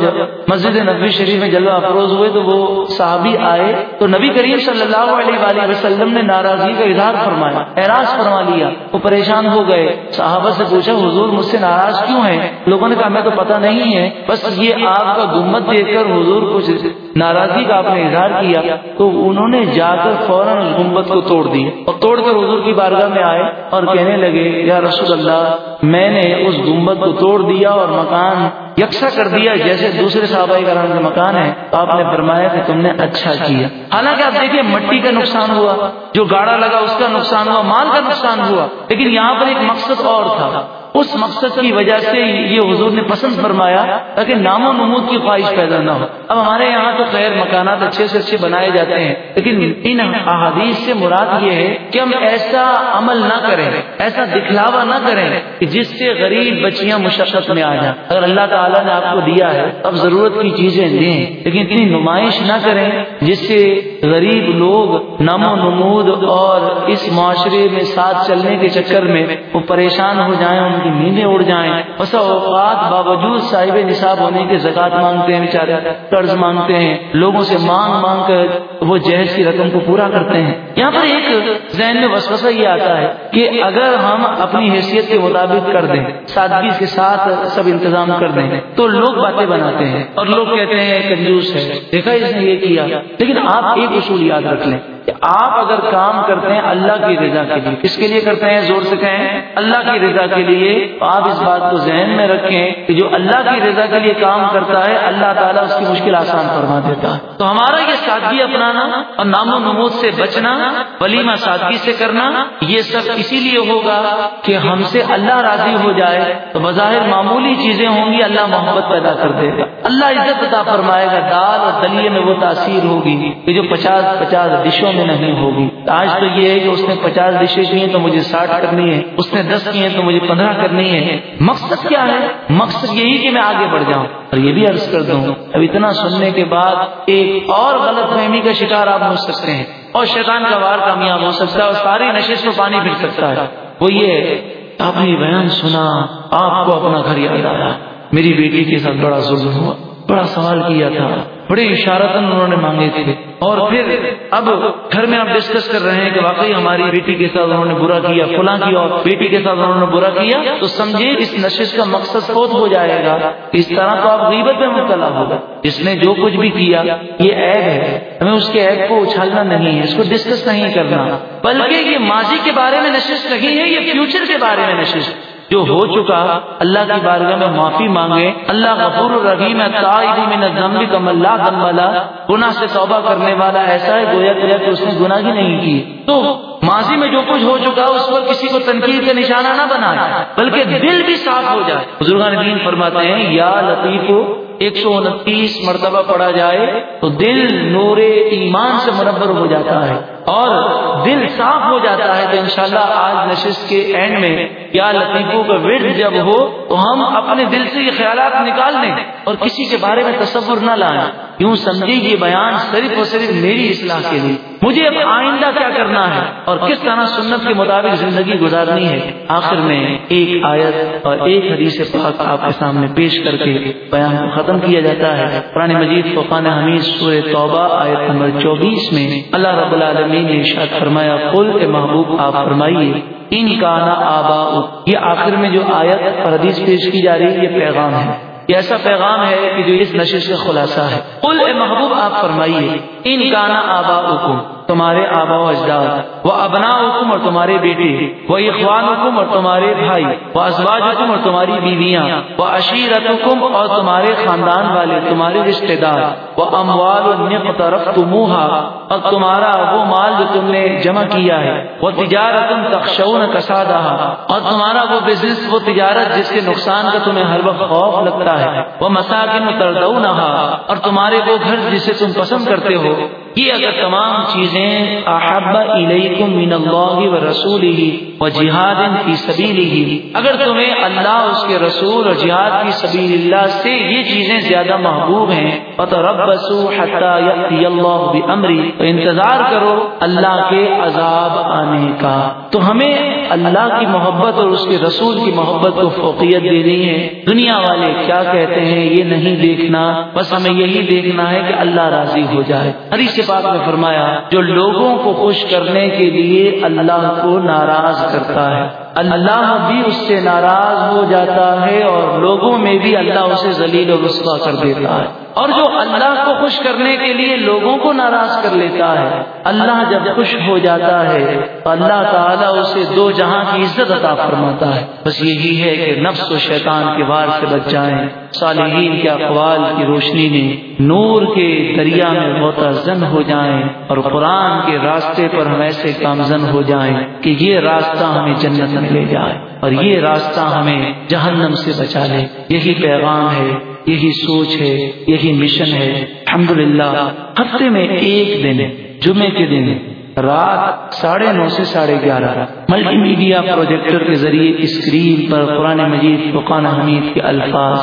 مسجد نبی شریف میں جلوہ افروز ہوئے تو وہ صحابی آئے۔ تو نبی کریم صلی اللہ علیہ وآلہ وسلم نے ناراضگی کا اظہار فرمایا، اعراض فرما لیا۔ وہ پریشان ہو گئے۔ صحابہ سے پوچھا، حضور مجھ سے ناراض کیوں ہیں؟ لوگوں نے کہا میں تو پتہ نہیں ہے، بس یہ آپ کا گمت دیکھ کر حضور کچھ ناراضگی کا آپ نے اظہار کیا تو انہوں نے جا کر فوراً گنبد کو توڑ دی اور توڑ کر حضور کی بارگاہ میں آئے اور کہنے لگے، یا رسول اللہ، میں نے اس گنبد کو توڑ دیا اور مکان یکساں کر دیا جیسے دوسرے صحابہ کرام کا مکان ہے تو آپ نے فرمایا کہ تم نے اچھا کیا۔ حالانکہ آپ دیکھیں مٹی کا نقصان ہوا، جو گاڑا لگا اس کا نقصان ہوا، مال کا نقصان ہوا، لیکن یہاں پر ایک مقصد اور تھا۔ اس مقصد کی وجہ سے یہ حضور نے پسند فرمایا تاکہ نام و نمود کی خواہش پیدا نہ ہو۔ اب ہمارے یہاں تو خیر مکانات اچھے سے اچھے بنائے جاتے ہیں، لیکن ان احادیث سے مراد یہ ہے کہ ہم ایسا عمل نہ کریں، ایسا دکھلاوا نہ کریں کہ جس سے غریب بچیاں مشقت میں آ جائیں۔ اگر اللہ تعالیٰ نے آپ کو دیا ہے، اب ضرورت کی چیزیں دیں۔ لیکن اتنی نمائش نہ کریں جس سے غریب لوگ نام و نمود اور اس معاشرے میں ساتھ چلنے کے چکر میں وہ پریشان ہو جائیں، ان کی نیندیں اڑ جائیں۔ بسا اوقات باوجود صاحب نصاب ہونے کے زکات مانگتے ہیں بیچارے، قرض مانگتے ہیں۔ لوگوں سے مانگ مانگ کر وہ جہیز کی رقم کو پورا کرتے ہیں۔ یہاں پر ایک ذہن میں وسوسہ یہ آتا ہے کہ اگر ہم اپنی حیثیت کے مطابق کر دیں، سادگی کے ساتھ سب انتظام کر دیں تو لوگ باتیں بناتے ہیں اور لوگ کہتے ہیں کنجوس ہے۔ دیکھا اس نے یہ کیا۔ لیکن آپ ایک اصول یاد رکھ لیں۔ کہ آپ اگر کام کرتے ہیں اللہ کی رضا کے لیے، کس کے لیے کرتے ہیں؟ زور سے کہیں، اللہ کی رضا کے لیے۔ آپ اس بات کو ذہن میں رکھیں کہ جو اللہ کی رضا کے لیے کام کرتا ہے، اللہ تعالیٰ اس کی مشکل آسان فرما دیتا ہے۔ تو ہمارا یہ سادگی اپنانا اور نام و نمود سے بچنا، ولیمہ سادگی سے کرنا، یہ سب اسی لیے ہوگا کہ ہم سے اللہ راضی ہو جائے۔ تو بظاہر معمولی چیزیں ہوں گی، اللہ محبت پیدا کر دے گا۔ اللہ عزت عطا فرمائے گا، دال اور دلیے میں وہ تاثیر ہوگی کہ جو پچاس پچاس ڈشوں میں نہیں ہوگی۔ آج تو یہ ہے کہ اس نے پچاس ڈشیں کی ہیں تو مجھے ساٹھ کرنی ہے۔ اس نے دس کی ہیں تو مجھے پندرہ کرنی ہے۔ مقصد کیا ہے؟ مقصد یہی کہ میں آگے بڑھ جاؤں۔ اور یہ بھی عرض کر دوں، اب اتنا سننے کے بعد ایک اور غلط فہمی کا شکار آپ ہو سکتے ہیں۔ اور شیطان کا وار کامیاب ہو سکتا ہے اور ساری نشست کو پانی پھر سکتا ہے۔ وہ یہ آپ نے بیان سنا، آپ کو اپنا گھر یاد آیا۔ میری بیٹی کے ساتھ بڑا ظلم ہوا، بڑا سوال کیا تھا۔ بڑے اشارت انہوں نے مانگے تھے۔ اور پھر اب گھر میں آپ ڈسکس کر رہے ہیں کہ واقعی ہماری بیٹی کے ساتھ انہوں نے برا کیا، فلاں کی اور بیٹی کے ساتھ انہوں نے برا کیا، تو سمجھے اس نشش کا مقصد فوت ہو جائے گا۔ اس طرح تو آپ غیبت میں مبتلا ہوگا جس نے جو کچھ بھی کیا، یہ عیب ہے۔ ہمیں اس کے عیب کو اچھالنا نہیں ہے، اس کو ڈسکس نہیں کرنا۔ بلکہ یہ ماضی کے بارے میں نشست نہیں ہے، یہ فیوچر کے بارے میں نشست۔ جو ہو چکا، اللہ کی بارگاہ میں معافی مانگے۔ اللہ غفور الرحیم کم اللہ والا گناہ سے توبہ کرنے والا ایسا ہے، گویا گویا کہ اس نے گناہ ہی نہیں کی۔ تو ماضی میں جو کچھ ہو چکا، اس پر کسی کو تنقید کا نشانہ نہ بنا، بلکہ دل بھی صاف ہو جائے۔ بزرگان دین فرماتے ہیں، یا لطیف ایک سو انتیس مرتبہ پڑھا جائے تو دل نور ایمان سے مربر ہو جاتا ہے اور دل صاف ہو جاتا ہے تو انشاءاللہ آج نشست کے اینڈ میں کیا لطیفوں کا ورد جب ہو تو ہم اپنے دل سے یہ خیالات نکال لیں اور کسی کے بارے میں تصور نہ لائیں۔ یوں سمجھے یہ بیان صرف اور صرف میری اصلاح کے لیے۔ مجھے اب آئندہ کیا کرنا ہے اور کس طرح سنت کے مطابق زندگی گزارنی ہے۔ آخر میں ایک آیت اور ایک حدیث پاک آپ کے سامنے پیش کر کے بیان کو ختم ختم کیا جاتا ہے۔ قرآن مجید، فقان حمید، سورہ توبہ، آیت نمبر چوبیس میں اللہ رب العالمین نے ارشاد فرمایا، قل اے محبوب، آپ فرمائیے، ان کا نا آبا یہ آخر میں جو آیت اور حدیث پیش کی جا رہی ہے، یہ پیغام ہے۔ یہ ایسا پیغام ہے کہ جو اس نشے سے خلاصہ ہے۔ قل اے محبوب، آپ فرمائیے، ان کا نا آبا تمہارے آبا و اجداد، وہ ابنا حکم اور تمہارے بیٹے، وہ اخوان حکم اور تمہارے بھائی، وہ ازواج حکم اور تمہاری بیویاں، وہ عشیرت حکم اور تمہارے خاندان والے، تمہارے رشتے دار، وہ اموال طرف تمہا اور تمہارا وہ مال جو تم نے جمع کیا ہے، وہ تجارت تخشون کسادہ اور تمہارا وہ بزنس وہ تجارت جس کے نقصان کا تمہیں ہر وقت خوف لگتا ہے، وہ مساکن تردو اور تمہارے وہ گھر جسے تم پسند کرتے ہو یہ اگر تمام چیزیں احب الیکم من اللہ و رسول ہی و جہاد کی سبیل ہی اگر تمہیں اللہ اس کے رسول اور جہاد کی سبیل اللہ سے یہ چیزیں زیادہ محبوب ہیں، فتربصوا حتى ياتي تو انتظار کرو اللہ کے عذاب آنے کا۔ تو ہمیں اللہ کی محبت اور اس کے رسول کی محبت کو فوقیت دینی ہے۔ دنیا والے کیا کہتے ہیں؟ یہ نہیں دیکھنا۔ بس ہمیں یہی دیکھنا ہے کہ اللہ راضی ہو جائے۔ حدیث پاک میں فرمایا، جو لوگوں کو خوش کرنے کے لیے اللہ کو ناراض کرتا ہے۔ اللہ بھی اس سے ناراض ہو جاتا ہے اور لوگوں میں بھی اللہ اسے ذلیل و رسوا کر دیتا ہے۔ اور جو اللہ کو خوش کرنے کے لیے لوگوں کو ناراض کر لیتا ہے۔ اللہ جب خوش ہو جاتا ہے تو اللہ تعالیٰ اسے دو جہاں کی عزت عطا فرماتا ہے۔ بس یہی ہے کہ نفس و شیطان کے وار سے بچ جائیں۔ صالحین کے اقوال کی روشنی میں نور کے دریا میں بہت زن ہو جائیں اور قرآن کے راستے پر ہم ایسے کامزن ہو جائیں کہ یہ راستہ ہمیں جنت میں لے جائے اور یہ راستہ ہمیں جہنم سے بچا لے۔ یہی پیغام ہے۔ یہی سوچ ہے، یہی مشن ہے۔ الحمد ہفتے میں ایک دن، جمعے کے دن، رات ساڑھے نو سے ساڑھے گیارہ۔ ملٹی میڈیا پروجیکٹر کے ذریعے اسکرین پر قرآن مجید فقان حمید کے الفاظ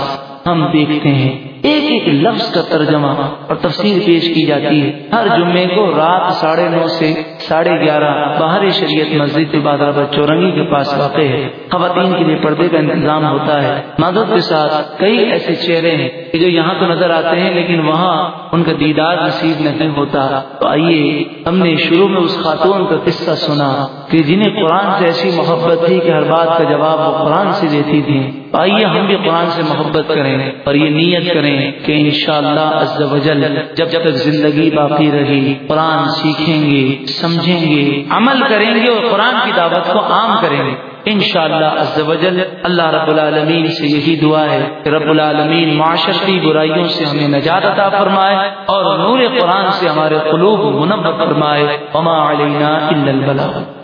ہم دیکھتے ہیں۔ ایک ایک لفظ کا ترجمہ اور تفسیر پیش کی جاتی ہے۔ ہر جمعے کو رات ساڑھے نو سے ساڑھے گیارہ باہر شریعت مسجد بادرآباد چورنگی کے پاس واقع ہے۔ خواتین کے لیے پردے کا انتظام ہوتا ہے۔ مدد کے ساتھ کئی ایسے چہرے ہیں جو یہاں تو نظر آتے ہیں لیکن وہاں ان کا دیدار نصیب نہیں ہوتا۔ تو آئیے ہم نے شروع میں اس خاتون کا قصہ سنا کہ جنہیں قرآن سے ایسی محبت تھی کہ ہر بات کا جواب وہ قرآن سے دیتی تھی آئیے ہم بھی قرآن سے محبت کریں اور یہ نیت کریں کہ انشاءاللہ عز و جل جب جب تک زندگی باقی رہی قرآن سیکھیں گے، سمجھیں گے، عمل کریں گے اور قرآن کی دعوت کو عام کریں گے۔ انشاءاللہ عز و جل اللہ رب العالمین سے یہی دعا ہے کہ رب العالمین معاشرتی برائیوں سے ہمیں نجات عطا فرمائے اور نور قرآن سے ہمارے قلوب منبت فرمائے۔ وما علینا الا البلاغ۔